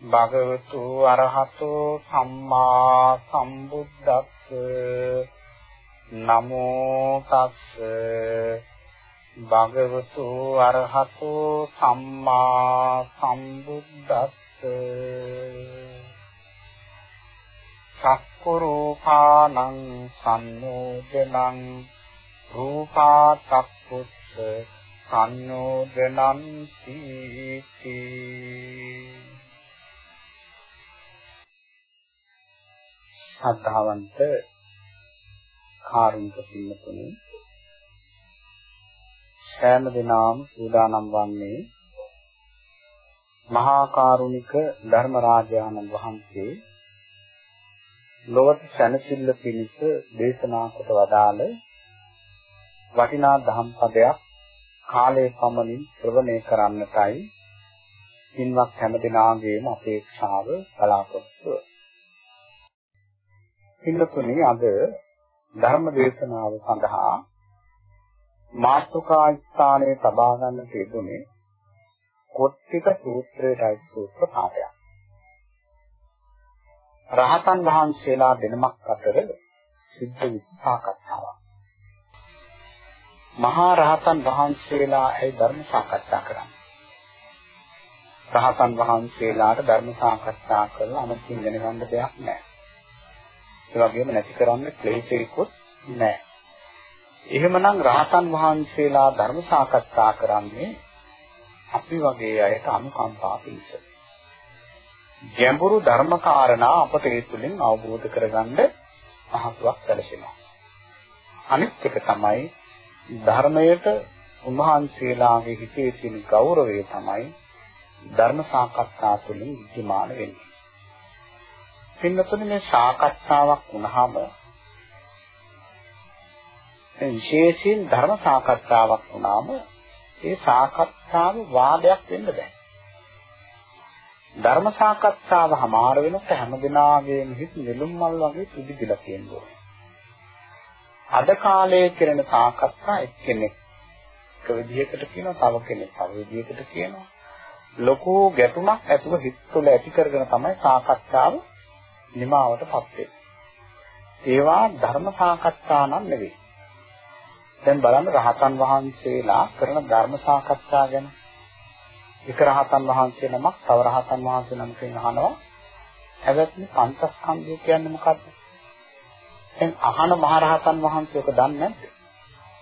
භගවතු අරහතු සම්මා සම්බුද්දස්ස. නමෝ තස්ස. භගවතු අරහතු සම්මා සම්බුද්දස්ස. චක්කුරූපානං සංනෝදනං රූපා චක්කුස්ස සංනෝදනං තීති ශ්‍රද්ධාවන්ත කාරුණික පින්නතුනි සෑම දිනම සූදානම් වන්නේ මහා කාරුණික ධර්මරාජානන් වහන්සේ ලොවට සැනසෙල්ල පිණිස දේශනා කොට වදාළ වටිනා ධම් පදයක් කාලයේ පමණින් ශ්‍රවණය කරන්නටයි පින්වත් හැම දිනාගේම අපේක්ෂාව බලාපොරොත්තුව. පින්තුනේ අද ධර්ම දේශනාව සඳහා මාතෘකා ස්ථානයේ තබා ගන්න තිබුණේ කොට්ටික සූත්‍රයයි සූත්‍ර පාඩයක්. රහතන් වහන්සේලා දෙනමක් අතර සිද්ධ විසාකච්ඡාවක්. මහා රහතන් වහන්සේලා ඒ ධර්ම සාකච්ඡා කරන්නේ. රහතන් වහන්සේලාට ධර්ම සාකච්ඡා කරලා අමතින් දැනගන්න දෙයක් නැහැ. ඒ වගේම නැති කරන්න ක්ලේශයකුත් නැහැ. එහෙමනම් රහතන් වහන්සේලා ධර්ම සාකච්ඡා කරන්නේ අපි වගේ අයට අනුකම්පා පිණිස. ගැඹුරු ධර්ම කාරණා අපට ඒ තුලින් අවබෝධ කරගන්න පහසුවක් සැලසෙනවා. අනිත් එක තමයි ධර්මයට උන්වහන්සේලාගේ හිතේ තියෙන ගෞරවය තමයි ධර්ම සාකච්ඡා තුළින් විද්‍යමාන වෙන්නේ. පින්නතුනේ මේ සාකච්ඡාවක් වුණාම විශේෂයෙන් ධර්ම සාකච්ඡාවක් වුණාම ඒ සාකච්ඡාව වාදයක් වෙන්න බෑ. ධර්ම සාකච්ඡාව හමාර වෙනකොට හැමදෙනාගේම හිත නෙළුම් මල් වගේ පිබිදලා තියෙනවා. අද කාලයේ කරන සාකච්ඡා එක්කෙනෙක් එක විදිහකට කියනවා තව කෙනෙක් තව විදිහකට කියනවා. ලොකු ගැටුමක් ඇතුව හිත තුළ ඇති කරගෙන තමයි සාකච්ඡාව නිමාවටපත් වෙන්නේ. ඒවා ධර්ම සාකච්ඡා නම් නෙවෙයි. දැන් බලන්න රහතන් වහන්සේලා කරන ධර්ම සාකච්ඡා ගැන. එක රහතන් වහන්සේ නමක් තව රහතන් වහන්සේ නමකින් අහනවා හැබැයි පංචස්කන්ධය කියන්නේ මොකද්ද? දැන් අහන මහරහතන් වහන්සේ ඔක දන්නේ නැද්ද?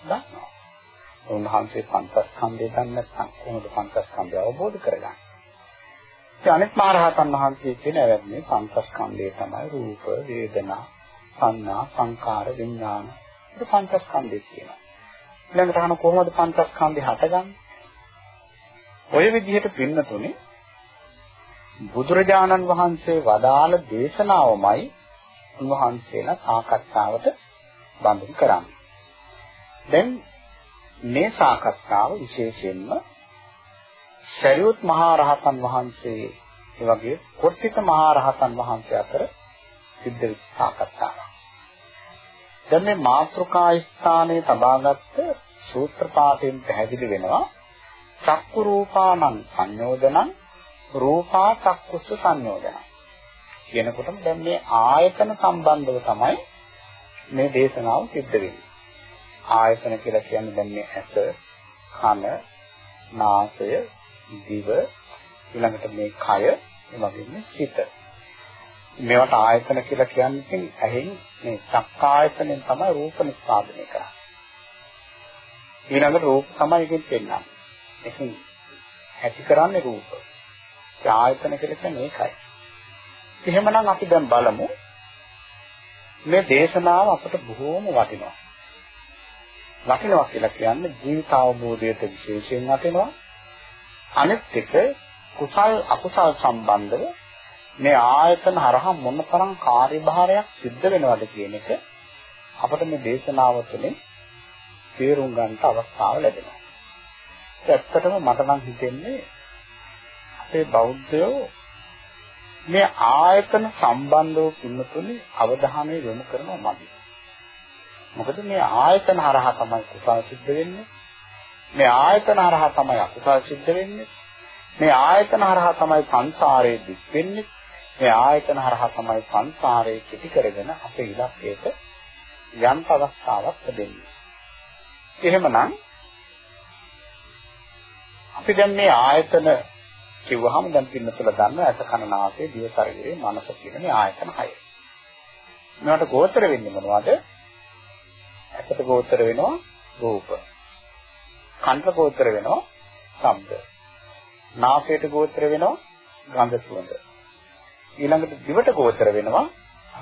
දන්නවා. උන්වහන්සේ පංචස්කන්ධය දන්නේ නැත්නම් කොහොමද පංචස්කන්ධය අවබෝධ කරගන්නේ? ඒ අනිත් මහරහතන් වහන්සේ කියන ඇවැත්නේ පංචස්කන්ධය තමයි රූප, වේදනා, සංඥා, සංකාර, විඥාන. ඒක පංචස්කන්ධය කියනවා. ඊළඟට අහන කොහොමද පංචස්කන්ධය හටගන්නේ? ඔය විදිහට පින්නතුනේ බුදුරජාණන් වහන්සේ වදාළ දේශනාවමයි උන්වහන්සේලා සාකච්ඡාවට බඳුන් කරන්නේ. දැන් මේ සාකච්ඡාව විශේෂයෙන්ම ශරියුත් මහා රහතන් වහන්සේ ඒ වගේ කොට්ටික මහා රහතන් වහන්සේ අතර සිද්ධ වෙච්ච සාකච්ඡාවක්. දැන් මේ මාත්‍රකා ස්ථානයේ තබාගත්ත සූත්‍ර පාඨයෙන් පැහැදිලි වෙනවා චක්කු රූපානං සංයෝජනං රූපා චක්කුස්ස සංයෝජනං කියනකොටම දැන් මේ ආයතන සම්බන්ධව තමයි මේ දේශනාව සිද්ධ වෙන්නේ. ආයතන කියලා කියන්නේ දැන් මේ ඇස, කන, නාසය, දිව, ඊළඟට මේ කය, එවැගේම සිත. මේවට ආයතන කියලා කියන්නේ ඇහෙන් මේ චක්කායතනෙන් තමයි රූප නිස්පාදනය කරන්නේ. ඊළඟට රූප තමයි එකෙන් පෙන්වන්නේ. ඒකෙන් ඇති කරන්නේ රූප. ඒ ආයතන කියලා කියන්නේ ඒකයි. එහෙමනම් අපි දැන් බලමු මේ දේශනාව අපට බොහෝම වටිනවා. වටිනවා කියලා කියන්නේ ජීවිත අවබෝධයට විශේෂයෙන් වටිනවා. අනෙත් එක කුසල් අකුසල් සම්බන්ධව මේ ආයතන හරහා මොනතරම් කාර්යභාරයක් සිද්ධ වෙනවද කියන එක අපිට මේ දේශනාව තුළින් තේරුම් ගන්නට අවස්ථාව ලැබෙනවා. ඇත්තටම මට නම් හිතෙන්නේ අපේ බෞද්ධයෝ මේ ආයතන සම්බන්ධව පින්නතුනේ අවධානය යොමු කරනවා මදි. මොකද මේ ආයතන හරහා තමයි කුසල් සිද්ධ වෙන්නේ. මේ ආයතන හරහා තමයි අකුසල් සිද්ධ වෙන්නේ. මේ ආයතන හරහා තමයි සංසාරයේ දික් වෙන්නේ. මේ ආයතන හරහා තමයි සංසාරයේ කෙටි කරගෙන අපේ ඉලක්කයට යම් අවස්ථාවක් ලැබෙන්නේ. එහෙමනම් අපි දැන් මේ ආයතන කිව්වහම දැන් පින්නතුල දන්න ඇස කන නාසය දිව ශරීරය මනස කියන මේ ආයතන හය. මේවට ගෝචර වෙන්නේ මොනවද? ඇසට ගෝචර වෙනවා රූප. කනට ගෝචර වෙනවා ශබ්ද. නාසයට ගෝචර වෙනවා ගන්ධ සුවඳ. ඊළඟට දිවට ගෝචර වෙනවා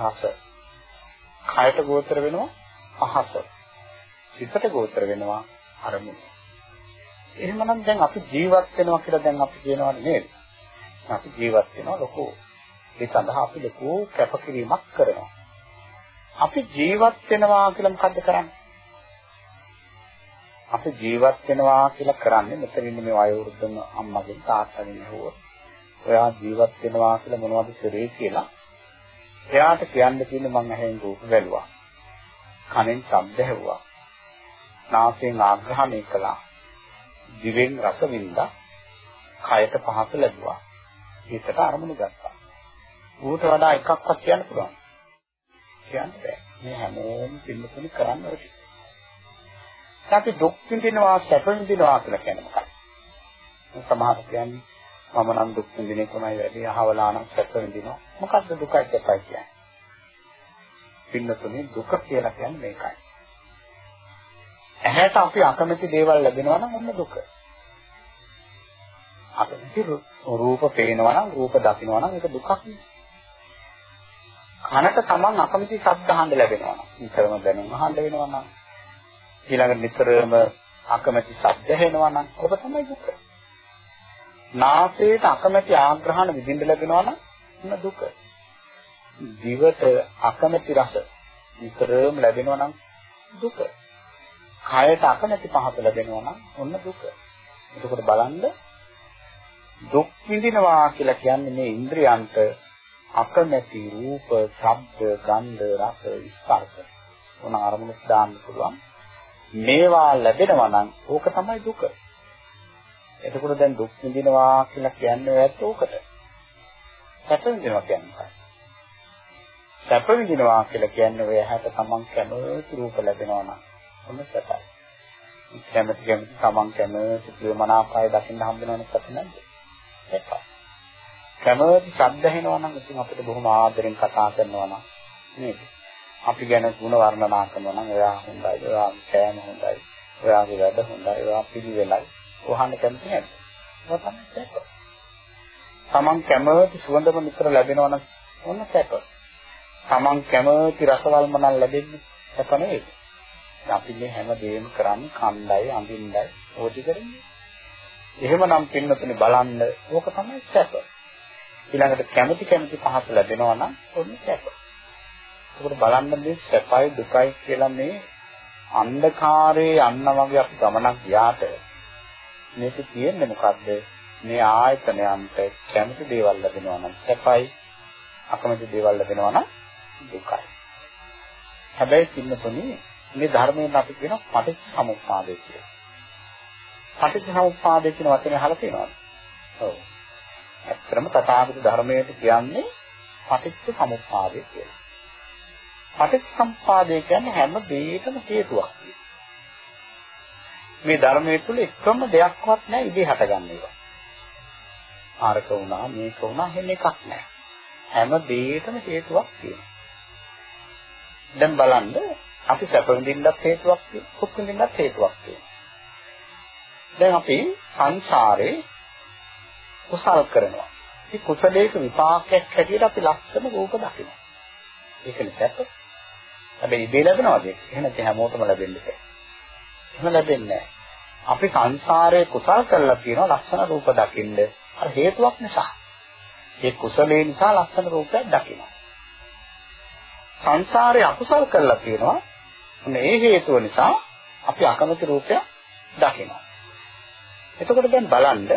රස. කයට ගෝචර වෙනවා අහස. සිතට ගෝචර වෙනවා අරමුණ. එහෙමනම් දැන් අපි ජීවත් වෙනවා කියලා දැන් අපි කියනවා නේද? අපි ජීවත් වෙනවා ලොකු ඒ සඳහා අපි ලොකු කැපකිරීමක් කරනවා. අපි ජීවත් වෙනවා කියලා මොකද්ද කරන්නේ? අපි ජීවත් වෙනවා කියලා කරන්නේ මෙතන ඉන්න මේ වයෝවෘද්ධම අම්මගෙන් තාත්තගෙන් හොව. ඔයා ජීවත් වෙනවා කියලා මොනවද කරේ කියලා. එයාට කියන්න තියෙන්නේ මං ඇහෙන් රූප බැලුවා. කනෙන් ශබ්ද ඇහුවා. නාසයෙන් ආග්‍රහණය කළා. දිවෙන් රස වින්දා. කයට පහස ලැබුවා. හිතට අරමුණු ගත්තා. ඌට වඩා එකක්වත් කියන්න පුළුවන්. කියන්න බෑ. මේ හැමෝම පිළිතුරු කරන්න ඕනේ. අපි දුක් විඳිනවා සැප විඳිනවා කියලා කියන්නේ මොකක්ද? සමහර කියන්නේ මම නම් දුක් විඳින්නේ කොහොමයි වැඩි අහවලා නම් සැප විඳිනවා. මොකද්ද දුකයි සැපයි කියන්නේ? පින්නතුනේ දුක කියලා කියන්නේ මේකයි. ඇහැට අපි අකමැති දේවල් ලැබෙනවා නම් ඔන්න දුක. අකමැති රූප පේනවා නම් රූප දකින්නවා නම් ඒක දුකක් නේ. කනට තමන් අකමැති ශබ්ද අහන්න ලැබෙනවා නම් නිතරම දැනුම් අහන්න වෙනවා නම් ඊළඟට නිතරම අකමැති ශබ්ද ඇහෙනවා නම් ඔබ තමයි දුක. නාසයට අකමැති ආග්‍රහණ විඳින්න ලැබෙනවා නම් ඔන්න දුක. දිවට අකමැති රස නිතරම ලැබෙනවා නම් දුක. කයට අකමැති පහස ලැබෙනවා නම් ඔන්න දුක. එතකොට බලන්න දුක් විඳිනවා කියලා කියන්නේ මේ ඉන්ද්‍රියන්ට අකමැති රූප, ශබ්ද, ගන්ධ, රස, ස්පර්ශ මොන අරමුණක් දාන්න පුළුවන්. මේවා ලැබෙනවා නම් ඕක තමයි දුක. එතකොට දැන් දුක් විඳිනවා කියලා කියන්නේ ඇත්ත ඕකට. සැප විඳිනවා කියන්නේ සැප විඳිනවා කියලා කියන්නේ ඔය හැට තමන් කැමති රූප ලැබෙනවා නම් ඔන්න සැපයි. කැමති කැමති තමන් කැමති ප්‍රියමනාපය දකින්න හම්බ වෙනවනේ සැප නැද්ද? සැපයි. කැමති ශබ්ද ඇහෙනවා නම් ඉතින් අපිට බොහොම ආදරෙන් කතා කරනවා නම් නේද? අපි ගැන ಗುಣ වර්ණනා කරනවා නම් එයා හොඳයි, එයා කෑම හොඳයි, එයාගේ වැඩ හොඳයි, එයා පිළිවෙලයි. ඔහන්න කැමති නැද්ද? ඒක තමයි සැප. තමන් කැමති සුවඳම නිතර ලැබෙනවා නම් ඔන්න සැප. තමන් කැමති රසවල්ම නම් ලැබෙන්නේ සැප නෙවෙයි. අපි මේ හැම දෙයක්ම කරන්නේ කණ්ඩායි අඳින්නයි ඕටි කරන්නේ. එහෙමනම් පින්නතුනේ බලන්න ඕක තමයි සැප. ඊළඟට කැමැති කැමැති පහස ලැබෙනවා නම් ඔන්න සැප. ඒකට බලන්න මේ සැපයි දුකයි කියලා මේ අන්ධකාරයේ යන්න වගේ අපි ගමනක් ගියාට මේක කියන්නේ මොකද්ද? මේ ආයතනයන්ට කැමති දේවල් ලැබෙනවා නම් සැපයි අකමැති දේවල් ලැබෙනවා නම් දුකයි. හැබැයි පින්නතුනේ මේ ධර්මයෙන් අපි කියන පටිච්ච සමුප්පාදය කියලා. පටිච්ච සමුප්පාදය කියන වචනේ අහලා තියෙනවද? ඔව්. ඇත්තම තථාගත ධර්මයට කියන්නේ පටිච්ච සමුප්පාදය කියලා. පටිච්ච සමුප්පාදය කියන්නේ හැම දෙයකම හේතුවක්. මේ ධර්මයේ තුල එකම දෙයක්වත් නැහැ ඉදී හටගන්න ඒවා. ආරක වුණා මේක වුණා හැම එකක් නැහැ. හැම දෙයකම හේතුවක් තියෙනවා. දැන් බලන්න අපි සැප විඳින්නත් හේතුවක් තියෙනවා, දුක් විඳින්නත් හේතුවක් තියෙනවා. දැන් අපි සංසාරේ කුසල් කරනවා. මේ කුසලයක විපාකයක් හැටියට අපි ලක්ෂණ රූප දකිනවා. ඒක නිසාත් හැබැයි ඉබේ ලැබෙනවද? එහෙනම් හැමෝටම ලැබෙන්නේ එහෙම ලැබෙන්නේ නැහැ. අපි සංසාරයේ කුසල් කරලා තියෙනවා ලක්ෂණ රූප දකින්න. අර හේතුවක් නිසා. ඒ කුසලේ නිසා ලක්ෂණ රූපයක් දකිනවා. සංසාරයේ අකුසල් කරලා තියෙනවා. මේ හේතුව නිසා අපි අකමැති රූපයක් දකිනවා. එතකොට දැන් බලන්න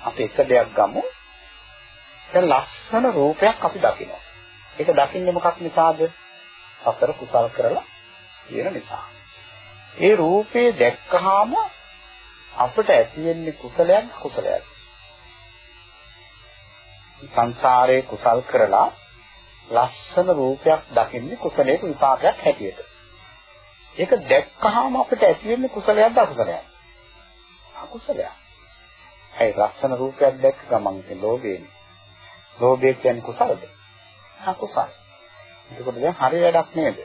අපි එක දෙයක් ගමු. දැන් ලක්ෂණ රූපයක් අපි දකිනවා. ඒක දකින්නේ මොකක් නිසාද? අතර කුසල් කරලා තියෙන නිසා. ඒ රූපේ දැක්කහම අපිට ඇති වෙන්නේ කුසලයක් කුසලයක්. සංසාරයේ කුසල් කරලා ලස්සන රූපයක් දකින්නේ කුසලයක විපාකයක් හැටියට. ඒක දැක්කහම අපිට ඇති වෙන්නේ කුසලයක්ද අකුසලයක්ද? අකුසලයක්. ඒ ලස්සන රූපයක් දැක්ක ගමන් ඉතින් ලෝභයනේ. ලෝභය කියන්නේ කුසලද? අකුසල. එතකොට දැන් හරි වැඩක් නේද?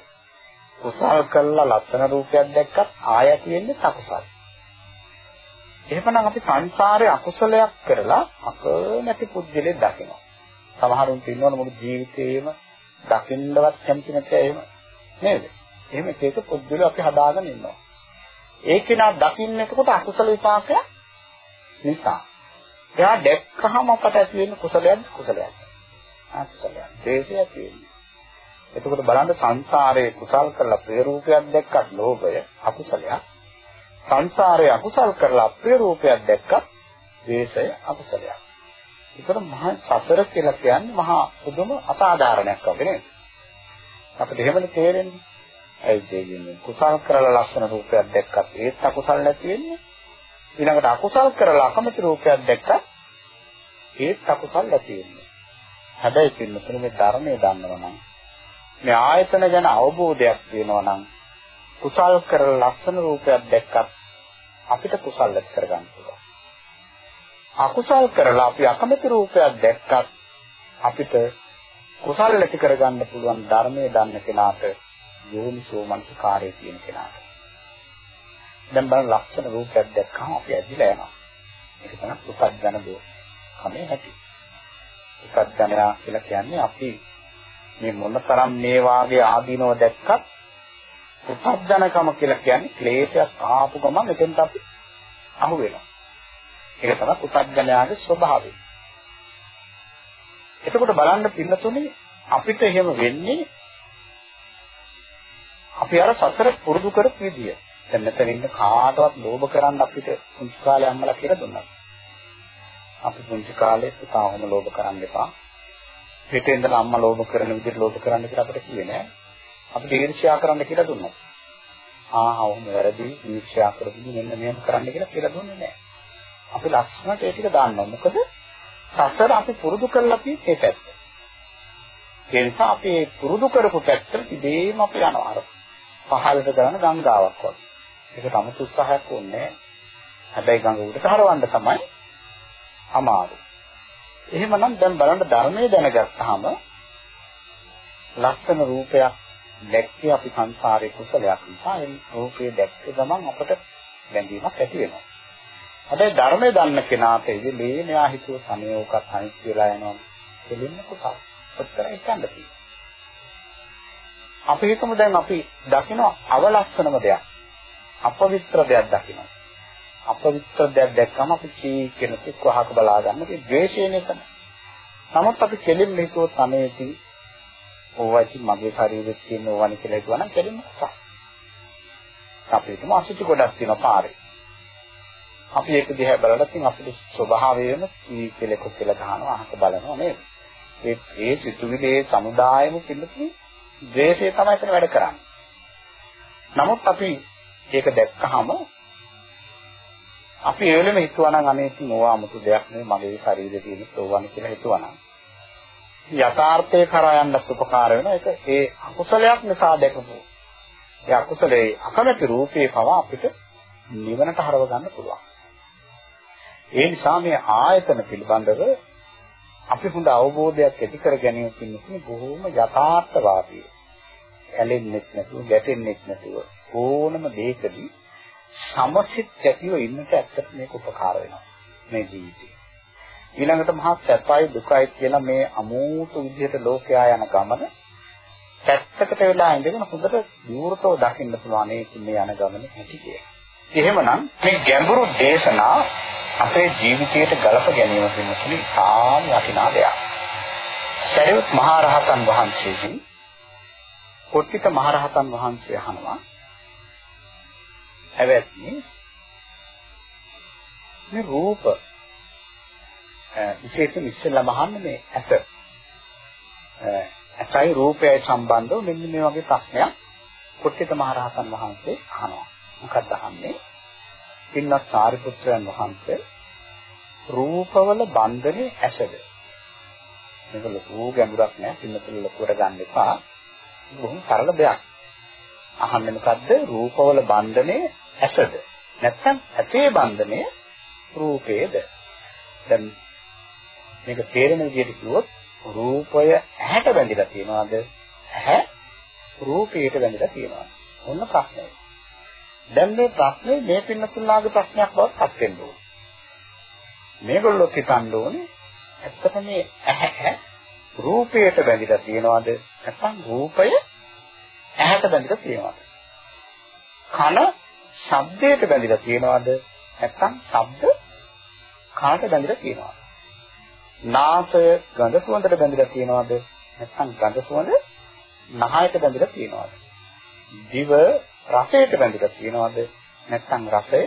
කුසල් කළා ලස්සන රූපයක් දැක්කත් ආය තියෙන්නේ අකුසල. එහෙමනම් අපි සංසාරේ අකුසලයක් කරලා අකමැති පුද්ගලෙක් දකිනවා. සමහරුන් ඉන්නවනේ මුළු ජීවිතේම දකින්නවත් කැමති නැත්නම් එහෙම නේද? එහෙම ඒක පුද්ගලයා අපි හදාගෙන ඉන්නවා. ඒ කෙනා දකින්න එතකොට අකුසල විපාකය නිසා. එයා දැක්කහම අපට ඇති වෙන කුසලයක් කුසලයක්. අකුසලයක්. දේශය ඇති වෙන්නේ. එතකොට බලන්න සංසාරයේ කුසල් කරලා ප්‍රේ රූපයක් දැක්කත් ලෝභය අකුසලයක්. සංසාරයේ අකුසල් කරලා අප්‍රිය රූපයක් දැක්කත් ද්වේෂය අකුසලයක්. ඒතර මහා සසර කියලා කියන්නේ මහා පුදුම අසාධාරණයක් වගේ නේද? අපිට එහෙමනේ තේරෙන්නේ. ඇයි දෙන්නේ? කුසල් කරලා ලස්සන රූපයක් දැක්කත් ඒත් අකුසල් නැති වෙන්නේ. ඊළඟට අකුසල් කරලා අකමැති රූපයක් දැක්කත් ඒත් අකුසල් නැති වෙන්නේ. හැබැයි පින්නතුනේ මේ ධර්මයේ දන්නවා නම් මේ ආයතන ගැන අවබෝධයක් තියෙනවා නම් කුසල් කරලා ලස්සන රූපයක් දැක්කත් අපිට කුසල් ඇති කරගන්න පුළුවන්. අකුසල් කරලා අපි අකමැති රූපයක් දැක්කත් අපිට කුසල් ඇති කරගන්න පුළුවන් ධර්මයේ දන්න කෙනාට යෝනිසෝ මනසකාරයේ තියෙන කෙනාට. දැන් බලන්න ලක්ෂණ රූපයක් දැක්කම අපි ඇදිලා යනවා. ඒක තමයි පුතග්ජන දෝ. කමේ ඇති. පුතග්ජනයා කියලා කියන්නේ අපි මේ මොනතරම් මේ වාගේ ආදීනව දැක්කත් උපද්දනකම කියලා කියන්නේ ක්ලේශයක් ආපු ගමන් එතෙන්ට අපි අහු වෙනවා. ඒක තමයි උපද්දනයාගේ ස්වභාවය. එතකොට බලන්න පින්නතුනේ අපිට එහෙම වෙන්නේ අපි අර සතර පුරුදු කරපු විදිය. දැන් මෙතන ඉන්න කාටවත් ලෝභ කරන්න අපිට පුංචි කාලේ අම්මලා කියලා දුන්නා. අපි පුංචි කාලේ තාම ලෝභ කරන්න එපා. පිටේ ඉඳලා අම්මා ලෝභ කරන විදිහට ලෝභ කරන්න කියලා අපිට කිව්වේ නෑ. අපිට ඊර්ෂ්‍යා කරන්න කියලා දුන්නා. ආ ඔහොම වැරදි ඊර්ෂ්‍යා කරපු මෙන්න මෙහෙම කරන්න කියලා කියලා දුන්නේ නැහැ. අපි ලක්ෂණට ඒ ටික දාන්නවා. මොකද සසර අපි පුරුදු කරලා තියෙන්නේ ඒ පැත්ත. ඒ නිසා අපි පුරුදු කරපු පැත්තට ඉබේම අපි යනවා. අර පහළට දාන ගංගාවක් වගේ. ඒකට 아무තු උත්සාහයක් ඕනේ හැබැයි ගඟ උඩට හරවන්න තමයි අමාරු. එහෙමනම් දැන් බලන්න ධර්මයේ දැනගත්තාම ලක්ෂණ රූපයක් දැක්කේ අපි සංසාරේ කුසලයක් නිසා ඒ රූපේ දැක්ක ගමන් අපට බැඳීමක් ඇති වෙනවා. හැබැයි ධර්මයේ දන්න කෙනාට ඉතින් මෙයා හිතුව සමයෝකත් අනිත් වෙලා යනවා. දෙලින්න කුසල. ඔච්චර හිතන්න තියෙනවා. අපි හිතමු දැන් අපි දකින අවලස්සනම දෙයක්. අපවිත්‍ර දෙයක් දකිනවා. අපවිත්‍ර දෙයක් දැක්කම අපි චී කියන කික් වහක බලා ගන්න ඒ ද්වේෂය නේද? නමුත් අපි කෙලින්ම හිතුවොත් අනේදී ඕවා ඉතින් මගේ ශරීරෙත් තියෙන ඕවානේ කියලා හිතුවා නම් කෙලින්ම සහ. අපිටම අසුචි ගොඩක් තියෙනවා පාරේ. අපි ඒක දිහා බලලා ඉතින් අපේ ස්වභාවයම කී කෙලෙක කියලා ගහනවා අහක බලනවා නේද? ඒ ඒ සිතුවිලි සමුදායෙම පිළිතුරු ද්වේෂය තමයි එතන වැඩ කරන්නේ. නමුත් අපි ඒක දැක්කහම අපි ඒ වෙලෙම හිතුවා නම් අනේ ඉතින් ඕවා 아무තු දෙයක් නෙවෙයි මගේ ශරීරයේ තියෙන ඕවානේ කියලා හිතුවා නම් යථාර්ථය කරා යන්නත් උපකාර වෙනවා. ඒක ඒ අකුසලයක් නිසා දැකපු. ඒ අකුසලේ අකමැති රූපේ පවා අපිට නිවනට හරව ගන්න පුළුවන්. ඒ නිසා මේ ආයතන පිළිබඳව අපි හොඳ අවබෝධයක් ඇති කර ගැනීම පිණිස බොහෝම යථාර්ථවාදී. ඇලෙන්නෙත් නැතුව, ගැටෙන්නෙත් නැතුව ඕනම දෙයකදී සමසිත ඇතිව ඉන්නට ඇත්තට මේක උපකාර වෙනවා මේ ජීවිතේ. ඊළඟට මහා සැපයි දුකයි කියලා මේ අමෝතු විදිහට ලෝකයා යන ගමන පැත්තකට වෙලා ඉඳගෙන හොඳට විවෘතව දකින්න පුළුවන් මේ යන ගමන හැටි කියලා. එහෙමනම් මේ ගැඹුරු දේශනා අපේ ජීවිතයට ගලප ගැනීම පිණිස තාම වටිනා දෙයක්. සරියුත් මහ රහතන් වහන්සේගෙන් කොට්ටිත මහ රහතන් වහන්සේ අහනවා හැවැත්නි මේ රූප විශේෂයෙන් ඉස්සෙල්ලාම අහන්නේ මේ ඇත. ඇසයි රූපයයි සම්බන්ධව මෙන්න මේ වගේ ප්‍රශ්නයක් කොට්ටිත මහ රහතන් වහන්සේ අහනවා. මොකක්ද අහන්නේ? පින්වත් සාරිපුත්‍රයන් වහන්සේ රූපවල බන්ධනේ ඇසද? මේක ලොකු ගැඹුරක් නෑ පින්නතුල ලොකුවට ගන්න එපා. බොහොම සරල දෙයක්. අහන්නේ මොකද්ද? රූපවල බන්ධනේ ඇසද? නැත්නම් ඇසේ බන්ධනේ රූපේද දැන් මේක තේරෙන විදිහට කිව්වොත් රූපය ඇහැට බැඳිලා තියෙනවද? ඇහැ රූපයට බැඳිලා තියෙනවද? ඔන්න ප්‍රශ්නේ දැන් මේ ප්‍රශ්නේ මේ පින්නතුල්ලාගේ ප්‍රශ්නයක් බවට පත් වෙන්න ඕනේ. මේගොල්ලෝ හිතන්න ඕනේ ඇත්තට මේ ඇහැ රූපයට බැඳිලා තියෙනවද? නැත්නම් රූපය ඇහැට බැඳිලා තියෙනවද? කන ශබ්දයට බැඳිලා තියෙනවද නැත්නම් ශබ්ද කනට බැඳිලා තියෙනවද? නාසය ගඳ සුවඳට බැඳිලා තියෙනවද නැත්නම් ගඳ සුවඳ නහයට බැඳිලා තියෙනවද? දිව රසයට බැඳිලා තියෙනවද නැත්නම් රසය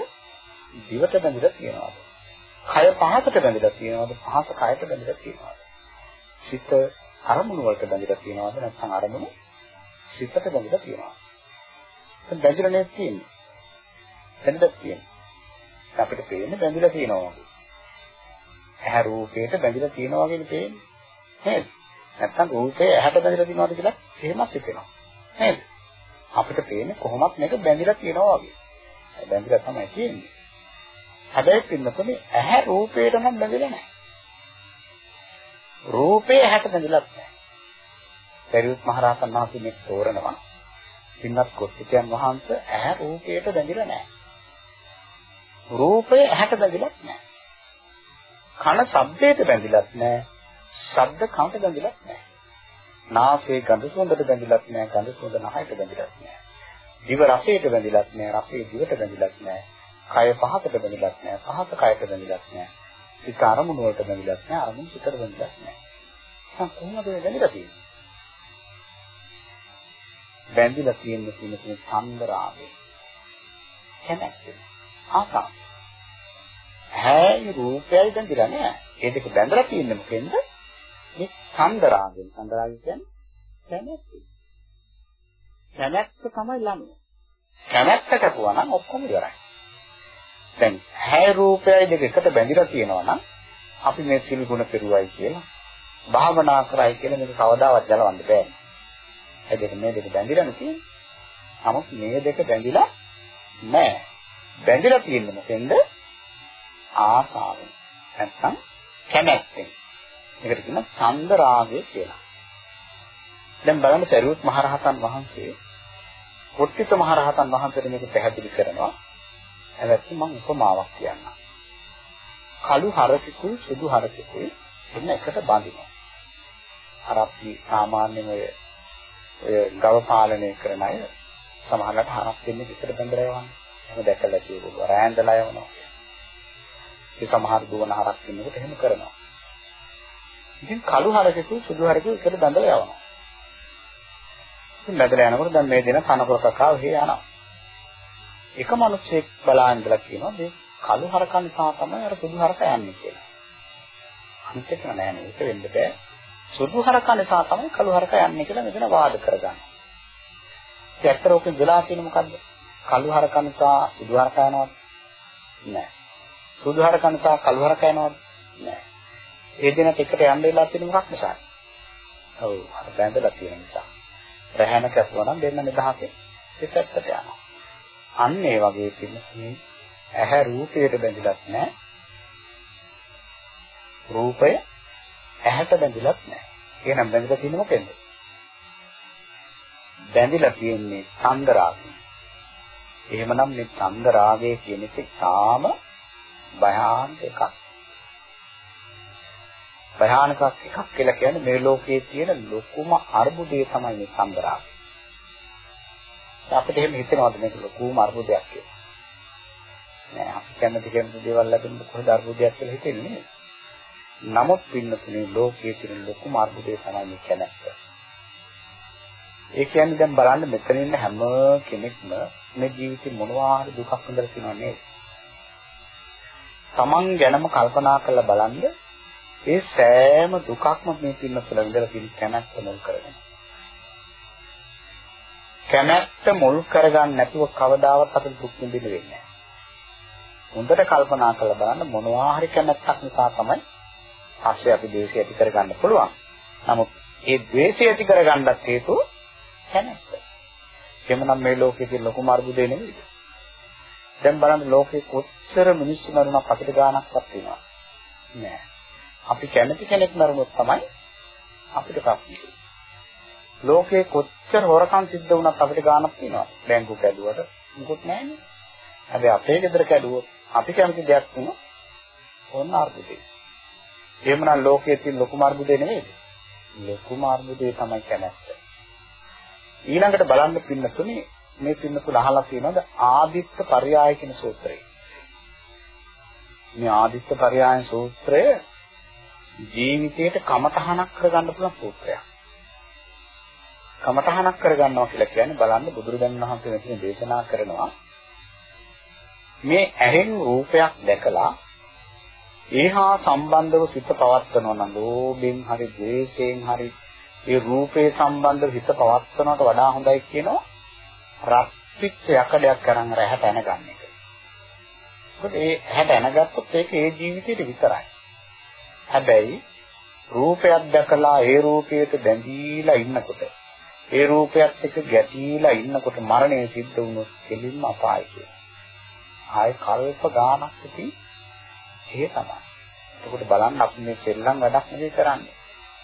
දිවට බැඳිලා තියෙනවද කය පහකට බැඳිලා තියෙනවද පහස කයට බැඳිලා තියෙනවද සිත අරමුණු වලට බැඳිලා තියෙනවද නැත්නම් අරමුණු සිතට බැඳිලා තියෙනවද දැන් බැඳිලා නේ තියෙන්නේ බැඳිලා තියෙන්නේ අපිට පේන්නේ බැඳිලා තියෙනවා වගේ ඇහැ රූපයට බැඳිලා තියෙනවා වගේ පේන්නේ නේද නැත්නම් රූපේ ඇහැට බැඳිලා තියෙනවද කියලා එහෙමත් හිතෙනවා නේද අපිට පේන්නේ කොහොමත් මේක බැඳිලා තියෙනවා වගේ. බැඳිලා තමයි තියෙන්නේ. හැබැයි පින්නතුනේ ඇහැ රූපේට නම් බැඳිලා නැහැ. රූපේ ඇහැට බැඳිලත් නැහැ. පරිඋත් මහරහතන් වහන්සේ මේ තෝරනවා. පින්නත් කොට්ටිකයන් වහන්සේ ඇහැ රූපයට බැඳිලා නැහැ. රූපය ඇහැට බැඳිලත් නැහැ. කන ශබ්දයට බැඳිලත් නැහැ. ශබ්ද කනට බැඳිලත් නැහැ. නාසයේ ගඳ සුවඳට බැඳිලත් නෑ ගඳ සුවඳ නහයට බැඳිලත් නෑ දිව රසයට බැඳිලත් නෑ රසයේ දිවට බැඳිලත් නෑ කය පහකට බැඳිලත් නෑ පහත කයට බැඳිලත් නෑ සිත අරමුණු වලට බැඳිලත් නෑ අරමුණු සිතට බැඳිලත් නෑ කොහොමද මේ බැඳිලා තියෙන්නේ බැඳිලා තියෙන්නේ කියන චන්දරාගය කැමැත්ත ආසාව හැයි රූපයයි බැඳිලා නෑ ඒ දෙක බැඳලා තියෙන්නේ මොකෙන්ද මේ ඡන්දරාගයෙන් ඡන්දරාගය කියන්නේ කැමැත්ත. කැමැත්ත තමයි ළඟ. කැමැත්ත කපුවා නම් ඔක්කොම ඉවරයි. දැන් හැය රූපයයි දෙක එකට බැඳිලා තියෙනවා නම් අපි මේ සිල් ගුණ පෙරුවයි කියලා භාවනා කරයි කියලා මේක කවදාවත් ගලවන්න බෑ. ඒ දෙක මේ දෙක බැඳිලානේ තියෙන්නේ. නමුත් මේ දෙක බැඳිලා නෑ. බැඳිලා තියෙන්නේ මොකෙන්ද? ආසාවෙන්. නැත්තම් කැමැත්තෙන්. මේකට කියන ඡන්ද රාගය කියලා. දැන් බලන්න සරියුත් මහරහතන් වහන්සේ කොට්ටිත මහරහතන් වහන්සේට මේක පැහැදිලි කරනවා. හැබැයි මම උපමාවක් කියන්නම්. කළු හරකෙකුයි සුදු හරකෙකුයි දෙන්න එකට බඳිනවා. අර අපි සාමාන්‍යයෙන් ඔය ඔය ගව පාලනය කරන අය සමහරවිට හරක් දෙන්නේ එකට බඳලා යවන්නේ. එහෙම දැකලා කියවලු. රෑන්දලා යවනවා. ඒ සමහර දුවන හරක් ඉන්නකොට එහෙම කරනවා. ඉතින් කළු හරකෙකුයි සුදු හරකෙකුයි එකට බඳලා යවනවා. ඉතින් බඳලා යනකොට දැන් මේ දෙන කනකොල කකා ඔහේ යනවා. එක මිනිහෙක් බලා ඉඳලා කියනවා මේ කළු හරකා නිසා තමයි අර සුදු හරකා යන්නේ කියලා. අනිත් එක නෑ නේ ඒක වෙන්න බෑ. සුදු හරකා නිසා තමයි කළු හරකා යන්නේ කියලා මෙතන වාද කරගන්න. ඉතින් ඇත්තට ඔකෙන් වෙලා තියෙන්නේ මොකද්ද? කළු හරකා නිසා සුදු හරකා යනවද? නෑ. සුදු හරකා නිසා කළු හරකා යනවද? නෑ. ඒ දෙනට එකට යන්න වෙලා තියෙන මොකක් නිසාද? ඔව් අර බැඳලා තියෙන නිසා. රැහැන කැපුවා නම් දෙන්න නිදහසේ දෙපැත්තට යනවා. අන්න ඒ වගේ තියෙන ඇහැ රූපයට බැඳිලත් නැහැ. රූපය ඇහැට බැඳිලත් නැහැ. එහෙනම් බැඳිලා තියෙන්නේ මොකෙන්ද? බැඳිලා තියෙන්නේ ඡන්ද රාගයෙන්. එහෙමනම් මේ ඡන්ද රාගය කියන එක තාම භයානක එකක්. භයානක එකක් කියලා කියන්නේ මේ ලෝකයේ තියෙන ලොකුම අර්බුදය තමයි මේ ඡන්ද රාගය. අපිට එහෙම හිතෙනවද මේක ලොකුම අර්බුදයක් කියලා? නෑ අපි කැමති කැමති දේවල් ලැබෙන්න කොහෙද අර්බුදයක් කියලා හිතෙන්නේ. නමුත් පින්නතුනේ ලෝකයේ තියෙන ලොකුම අර්බුදය තමයි මේ කැමැත්ත. ඒ කියන්නේ දැන් බලන්න මෙතන ඉන්න හැම කෙනෙක්ම මේ ජීවිතේ මොනවා හරි දුකක් විඳලා තියෙනවා නේද? Taman ගැනම කල්පනා කරලා බලන්න ඒ සෑම දුකක්ම මේ පින්න තුළ විඳලා තියෙන කැමැත්ත මුල් කරගෙන. කැමැත්ත මුල් කරගන්න නැතුව කවදාවත් අපිට දුක් විඳින්න වෙන්නේ නැහැ. හොඳට කල්පනා කරලා බලන්න මොනවා හරි කැමැත්තක් නිසා තමයි පස්සේ අපි ද්වේෂය ඇති කරගන්න පුළුවන්. නමුත් ඒ ද්වේෂය ඇති කරගන්නත් හේතුව කැමැත්ත. එhmenan මේ ලෝකයේ තියෙන ලොකුම අර්බුදේ නෙවෙයිද? දැන් බලන්න ලෝකේ කොච්චර මිනිස්සු මරුණක් අපිට ගාණක්වත් වෙනවා. නෑ. අපි කැමති කෙනෙක් මරුණොත් තමයි අපිට ප්‍රශ්නේ. ලෝකේ කොච්චර හොරකම් සිද්ධ වුණත් අපිට ගාණක් තියෙනවා. බැංකු කැඩුවට මොකුත් නෑනේ. හැබැයි අපේ ගෙදර කැඩුවොත් අපි කැමති දෙයක් වුණොත් ඕන අර්බුදේ. එහෙමනම් ලෝකයේ තියෙන ලොකුම අර්බුදේ නෙවෙයිද? ලොකුම අර්බුදේ තමයි කැමැත්ත. ඊළඟට බලන්න පින්නතුනේ මේ පින්නතුල අහලා තියෙනවද ආදිත්ත පරයය කියන සූත්‍රය. මේ ආදිත්ත පරයය සූත්‍රය ජීවිතේට කමතහනක් කරගන්න පුළුවන් සූත්‍රයක්. කමතහනක් කරගන්නවා කියලා කියන්නේ බලන්න බුදුරජාණන් වහන්සේ මෙතන දේශනා කරනවා මේ ඇහෙන් රූපයක් දැකලා ඒහා සම්බන්ධව සිත පවත්වනවා නම් ලෝභයෙන් හරි ද්වේෂයෙන් හරි ඒ රූපේ සම්බන්ධව හිත පවත්වනවට වඩා හොඳයි කියනවා රත්විච්ච යකඩයක් අරන් රැහැට ඇනගන්න එක. මොකද ඒ ඇහැට ඇනගත්තොත් ඒක ඒ ජීවිතේට විතරයි. හැබැයි රූපයක් දැකලා ඒ රූපයට බැඳීලා ඉන්නකොට ඒ රූපයත් එක්ක ගැටීලා ඉන්නකොට මරණය සිද්ධ වුණොත් කෙලින්ම අපාය කියලා. ආය කල්ප ගානක් සිටි ඒ තමයි. එතකොට බලන්න අපි මේ සෙල්ලම් වැඩක් නෙවෙයි කරන්නේ.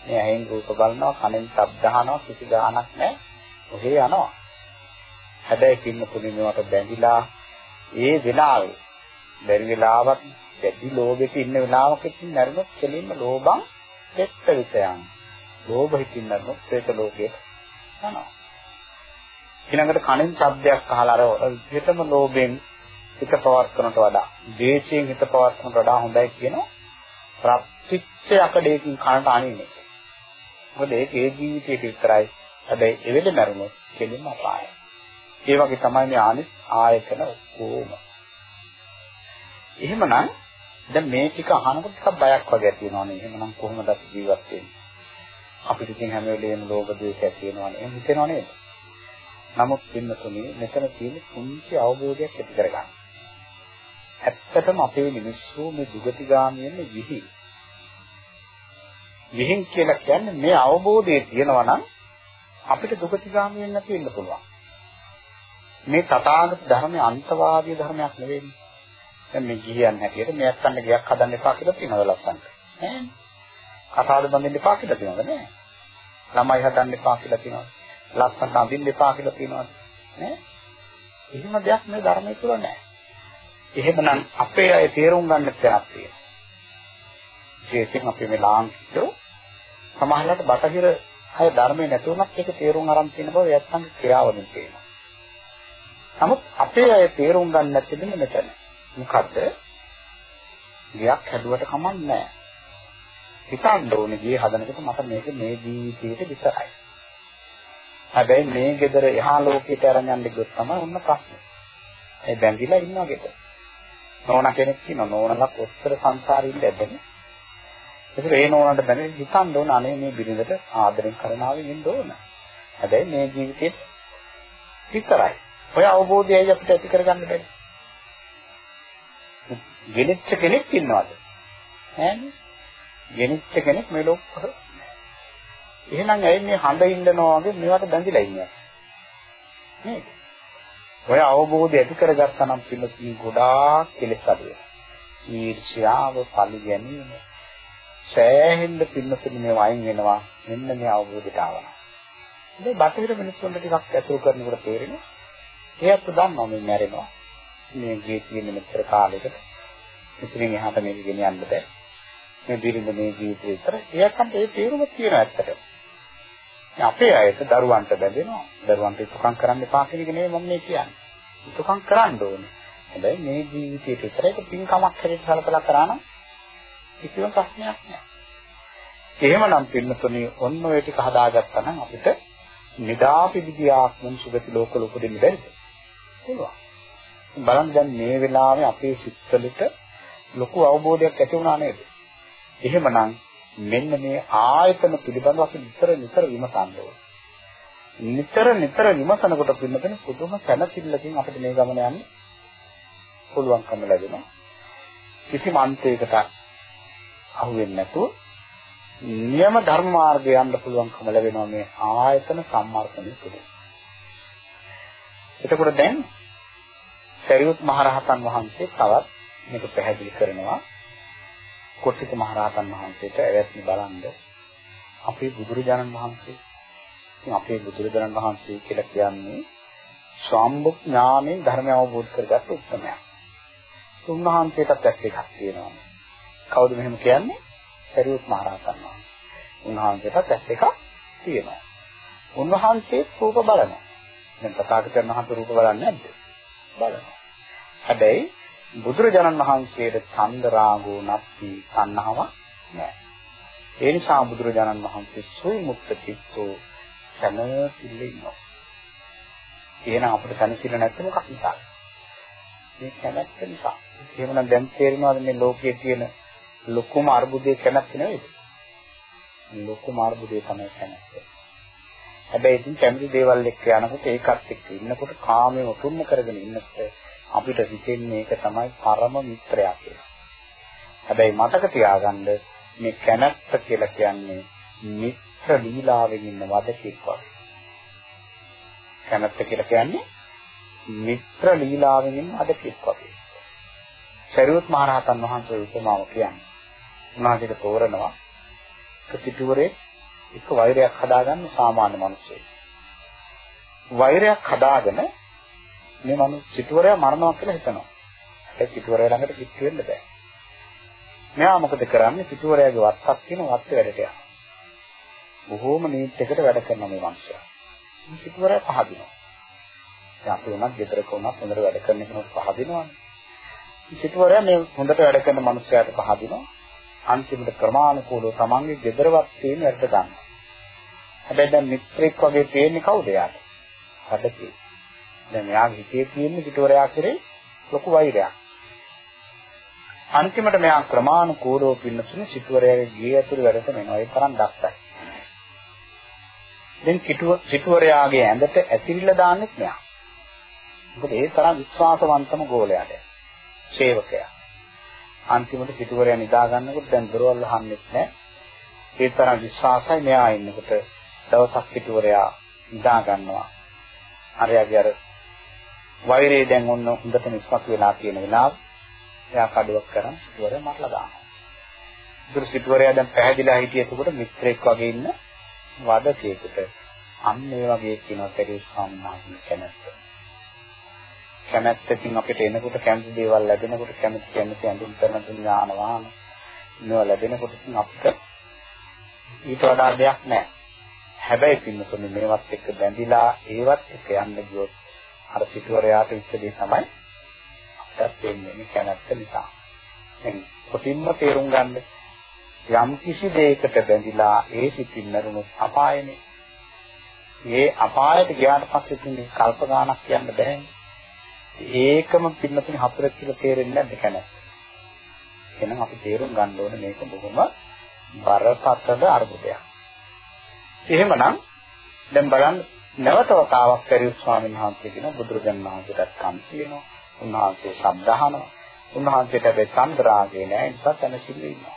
මේ ඇහෙන් රූප බලනවා, කනෙන් ශබ්ද අහනවා, කිසි ගානක් නැහැ. ඔහේ යනවා. හැබැයි පින්නතුනේ මේවට බැඳිලා ඒ වෙලාවේ බැරි වෙලාවක් දැඩි ලෝභෙක ඉන්න වෙලාවක ඉතින් නරුනොත් කෙලින්ම ලෝභං පෙත්ත විතයන්. ලෝභ හිතින් නරුනොත් ප්‍රේත ලෝකයට යනවා. ඊළඟට කණෙන් ශබ්දයක් අහලා අර හිතම ලෝභෙන් හිත පවත්වනට වඩා, දේශයෙන් හිත පවත්වනට වඩා හොඳයි කියනවා. ප්‍රත්‍ච්ඡ යකඩේකින් කනට අනින්නේ. මොකද ඒක ඒ ජීවිතයේ විතරයි. හැබැයි එවෙල මරුණොත් කෙලින්ම අපායයි. ඒ වගේ තමයි මේ ආනිත් ආයතන ඔක්කොම. එහෙමනම් දැන් මේ ටික අහනකොට ටිකක් බයක් වගේ ඇති වෙනවානේ. එහෙමනම් කොහොමද අපි ජීවත් වෙන්නේ? අපිට ඉතින් හැම වෙලේම ලෝභ ද්වේෂ ඇති වෙනවානේ. එහෙම හිතෙනව නේද? නමුත් පින්නතුනේ මෙතන තියෙන කුංචි අවබෝධයක් ඇති කරගන්න. ඇත්තටම අපේ මිනිස්සු මේ දුගතිගාමියන්නේ විහි. විහිං කියලා කියන්නේ මේ අවබෝධය තියෙනවා නම් අපිට දුගතිගාමී වෙන්න නැති වෙන්න පුළුවන්. මේ තථාගත ධර්මයේ අන්තවාදී ධර්මයක් නෙවෙයි. දැන් මේ ගිහියන් හැටියට මේ අත්තන්න ගියක් හදන්න එපා කියලා තියෙනවද ලස්සන්ට? නෑ. කතාවද බඳින්න එපා කියලා තියෙනවද නෑ? ළමයි හදන්න එපා කියලා තියෙනවද? ලස්සන්ට අඳින්න එපා කියලා තියෙනවද? නෑ. එහෙම දෙයක් මේ ධර්මයේ තුල නෑ. එහෙමනම් අපේ අය තේරුම් ගන්න තැනක් තියෙනවා. විශේෂයෙන් අපි මේ ලාංකිකයෝ සමහරවිට බටහිර අය ධර්මයේ නැතුණත් ඒක තේරුම් අරන් තියෙන බව යත්තන්ගේ ක්‍රියාවලින් පේනවා. නමුත් අපේ අය තේරුම් ගන්න නැති දෙන්නේ මෙතන. මොකද්ද? ගියක් හැදුවට කමක් නැහැ. හිතන්න ඕනේ ගියේ හදනකොට මට මේක මේ ජීවිතේට විතරයි. හැබැයි මේ gedara එහා ලෝකයට අරන් යන්න ගියොත් තමයි ඔන්න ප්‍රශ්නේ. ඒ බැඳිලා ඉන්නවා ගෙදර. නෝනා කෙනෙක් ඉන්නවා නෝනලා කොච්චර සංසාරේ ඉඳ ඇදෙන්නේ. ඒකට ඒ නෝනට බැලෙන්න හිතන්න ඕන අනේ මේ බිරිඳට ආදරෙන් කරනාවෙන් ඉන්න ඕන. හැබැයි මේ ජීවිතේ විතරයි. ඔය අවබෝධයයි අපිට ඇති කරගන්න බැරි. ගෙනිච්ච කෙනෙක් ඉන්නවද? නෑනේ. ගෙනිච්ච කෙනෙක් මේ ලෝකෙ එහෙනම් ඇයි මේ හඳ ඉන්නනවා වගේ මේවට බැඳිලා ඉන්නේ? නේද? ඔය අවබෝධය ඇති කරගත්තා නම් පිළිතුරු ගොඩාක් කෙලෙස් අඩු වෙනවා. ඊර්ෂ්‍යාව, පලි ගැනීම, සෑහෙන්න පින්නතුනි මේ වයින් වෙනවා මෙන්න මේ අවබෝධයට ආවම. මේ බටහිර මිනිස්සුන්ට ටිකක් ඇසුරු කරනකොට තේරෙනවා ඒත් දන්නවා මේ මැරෙනවා. මේ ගේ තියෙන මෙතර කාලයකට ඉතින් එහාට මේක ගෙනියන්න බෑ. මේ බිරිඳ මේ ජීවිතේ විතර ඒකන්ට ඒ තේරුම තියෙනවා ඇත්තට. අපේ අයට දරුවන්ට බැඳෙනවා. දරුවන්ට යුතුයකම් කරන්න එපා කියන එක නෙවෙයි මම මේ කියන්නේ. යුතුයකම් කරන්න ඕනේ. හැබැයි මේ ජීවිතයේ විතර ඒක පින්කමක් හැටියට සලකලා කරා නම් කිසිම ප්‍රශ්නයක් නෑ. එහෙමනම් පින්නතුනි ඔන්න ඔය ටික හදාගත්තා නම් අපිට නිදාපිදිගිය ආත්මන් සුගති ලෝකවල උපදින්න බැරිද? පුළුවන්. බලන්න දැන් මේ වෙලාවේ අපේ සිත්වලට ලොකු අවබෝධයක් ඇති වුණා නේද? එහෙමනම් මෙන්න මේ ආයතන පිළිබඳව අපි නිතර නිතර විමසන්න ඕනේ. නිතර නිතර විමසනකොට පින්නතන පුදුම කැමැතිල්ලකින් අපිට මේ ගමන යන්න පුළුවන්කම ලැබෙනවා. කිසිම අන්තයකට අහු වෙන්නේ නැතුව නියම ධර්ම මාර්ගය යන්න පුළුවන්කම ලැබෙනවා මේ ආයතන සම්මාර්ථනය තුළ. එතකොට දැන් සරියුත් මහරහතන් වහන්සේ තවත් මේක පැහැදිලි කරනවා. කොට්ටිත මහරහතන් වහන්සේට ඇවැත්නි බලන්ද අපේ බුදුරජාණන් වහන්සේ ඉතින් අපේ බුදුරජාණන් වහන්සේ කියලා කියන්නේ ස්වම්බුක් ඥාණයෙන් ධර්මය අවබෝධ කරගත්ත උත්තරමයක්. උන්වහන්සේටත් ඇස් එකක් තියෙනවා. කවුද මෙහෙම කියන්නේ? සරියුත් මහරහතන් වහන්සේ. උන්වහන්සේටත් ඇස් එකක් තියෙනවා. උන්වහන්සේ රූප බලනවා. දැන් තථාගතයන් වහන්සේ රූප බලන්නේ නැද්ද? බලනවා. හැබැයි බුදුරජාණන් වහන්සේට ඡන්ද රාගෝ නැති තණ්හාවක් නැහැ. ඒ නිසා බුදුරජාණන් වහන්සේ සුයි මුක්ත චිත්තෝ සනසිල්ල ඉන්නවා. එහෙනම් අපිට සනසිල්ල නැත්නම් මොකක් නිසාද? මේ කැමැත්ත නිසා. එහෙමනම් දැන් තේරෙනවද මේ ලෝකයේ තියෙන ලොකුම අර්බුදේ කැමැත්ත නෙවෙයිද? ලොකුම අර්බුදේ තමයි කැමැත්ත. හැබැයි ඉතින් කැමති දේවල් එක්ක යනකොට ඒකත් එක්ක ඉන්නකොට කාමයේ උතුම්ම කරගෙන ඉන්නකොට අපිට හිතෙන්නේ ඒක තමයි පරම මිත්‍රයා කියලා. හැබැයි මතක තියාගන්න මේ කැමැත්ත කියලා කියන්නේ මිත්‍ර ලීලාවෙන් ඉන්න වදකෙක් වගේ. කැමැත්ත කියලා කියන්නේ මිත්‍ර ලීලාවෙන් ඉන්න වදකෙක් වගේ. සරියුත් මහරහතන් වහන්සේ උපමාව කියන්නේ. උන්වහන්සේට තෝරනවා සිටුවරේ එක වෛරයක් හදාගන්න සාමාන්‍ය මිනිස්සෙක්. වෛරයක් හදාගෙන මේ මනු සිටුවරයා මරනවා කියලා හිතනවා. ඒ සිටුවරයා ළඟට කිට්ටු වෙන්න බෑ. මෙයා මොකද කරන්නේ? සිටුවරයාගේ වත්තක් කියන වත්ත වැඩට යනවා. බොහෝම නීට් එකට වැඩ කරන මේ මනුස්සයා. මේ සිටුවරයා පහදිනවා. දැන් අපි උනත් ගෙදරක උනත් හොඳට වැඩ කරන කෙනෙක් පහදිනවනේ. සිටුවරයා මේ හොඳට වැඩ කරන මනුස්සයාට පහදිනවා. අන්තිමට ක්‍රමානුකූලව තමන්ගේ ගෙදරවත් තියෙන වැඩ ගන්නවා. හැබැයි දැන් මිත්‍රෙක් වගේ පේන්නේ කවුද යාට? හදකේ. දැන් එයාගේ හිතේ තියෙන පිටවරයා කෙරේ ලොකු වෛරයක්. අන්තිමට මෙයා ක්‍රමානුකූලව පින්නතුනේ සිටුවරයාගේ ගේ ඇතුළේ වැඩට මෙනවා ඒ තරම් දක්ෂයි. දැන් සිටුවරයාගේ ඇඳට ඇතිරිලා දාන්නෙත් මෙයා. මොකද ඒ තරම් විශ්වාසවන්තම ගෝලයාට. සේවකයා. අන්තිමට සිටුවරයා නිදා ගන්නකොට දැන් දොරවල් අහන්නෙත් නැහැ. ඒ තරම් විශ්වාසයි මෙයා ඉන්නකොට දවසක් සිටුවරයා නිදා ගන්නවා. අරයාගේ අර වෛරය දැන් ඔන්න හොඳට නිස්පත් වෙලා තියෙන වෙලාව එයා කඩුවක් කරන් සිටුවරයා මරලා දානවා. ඉතින් සිටුවරයා දැන් පැහැදිලා හිටිය එතකොට මිත්‍රෙක් වගේ ඉන්න වදකේකට අන්න ඒ වගේ කියනවා පෙරේ සම්මාන කැමැත්ත. කැමැත්තකින් අපිට එනකොට කැමති දේවල් ලැබෙනකොට කැමති කැමති අඳුන් කරන ඥාන වාහන මේවා ලැබෙනකොට අපිට ඊට වඩා දෙයක් නැහැ. හැබැයි පින්නතුනේ මේවත් එක්ක බැඳිලා ඒවත් එක්ක යන්න ගියොත් අර සිටුවරයාට ඉස්සදී තමයි අපිට වෙන්නේ මේ කැමැත්ත නිසා. දැන් කොටින්ම තේරුම් ගන්න යම් කිසි දෙයකට බැඳිලා ඒ සිතින් නරුණොත් අපායනේ. මේ අපායට ගියාට පස්සේ තියෙන කල්ප ගානක් කියන්න බෑනේ. ඒකම පින්නතුනේ හතරක් කියලා තේරෙන්නේ නැද්ද කැමැත්ත? එහෙනම් අපි තේරුම් ගන්න ඕනේ මේක බොහොම බරපතල අර්බුදයක්. එහෙමනම් දැන් බලන්න නැවත වතාවක් පෙරියුත් ස්වාමීන් වහන්සේ කියන බුදුරජාණන් වහන්සේට කම් තියෙනවා. උන්වහන්සේ ශබ්දහනවා. උන්වහන්සේට හැබැයි චන්ද්‍රාගේ නෑ නිසා තනසිල්ල ඉන්නවා.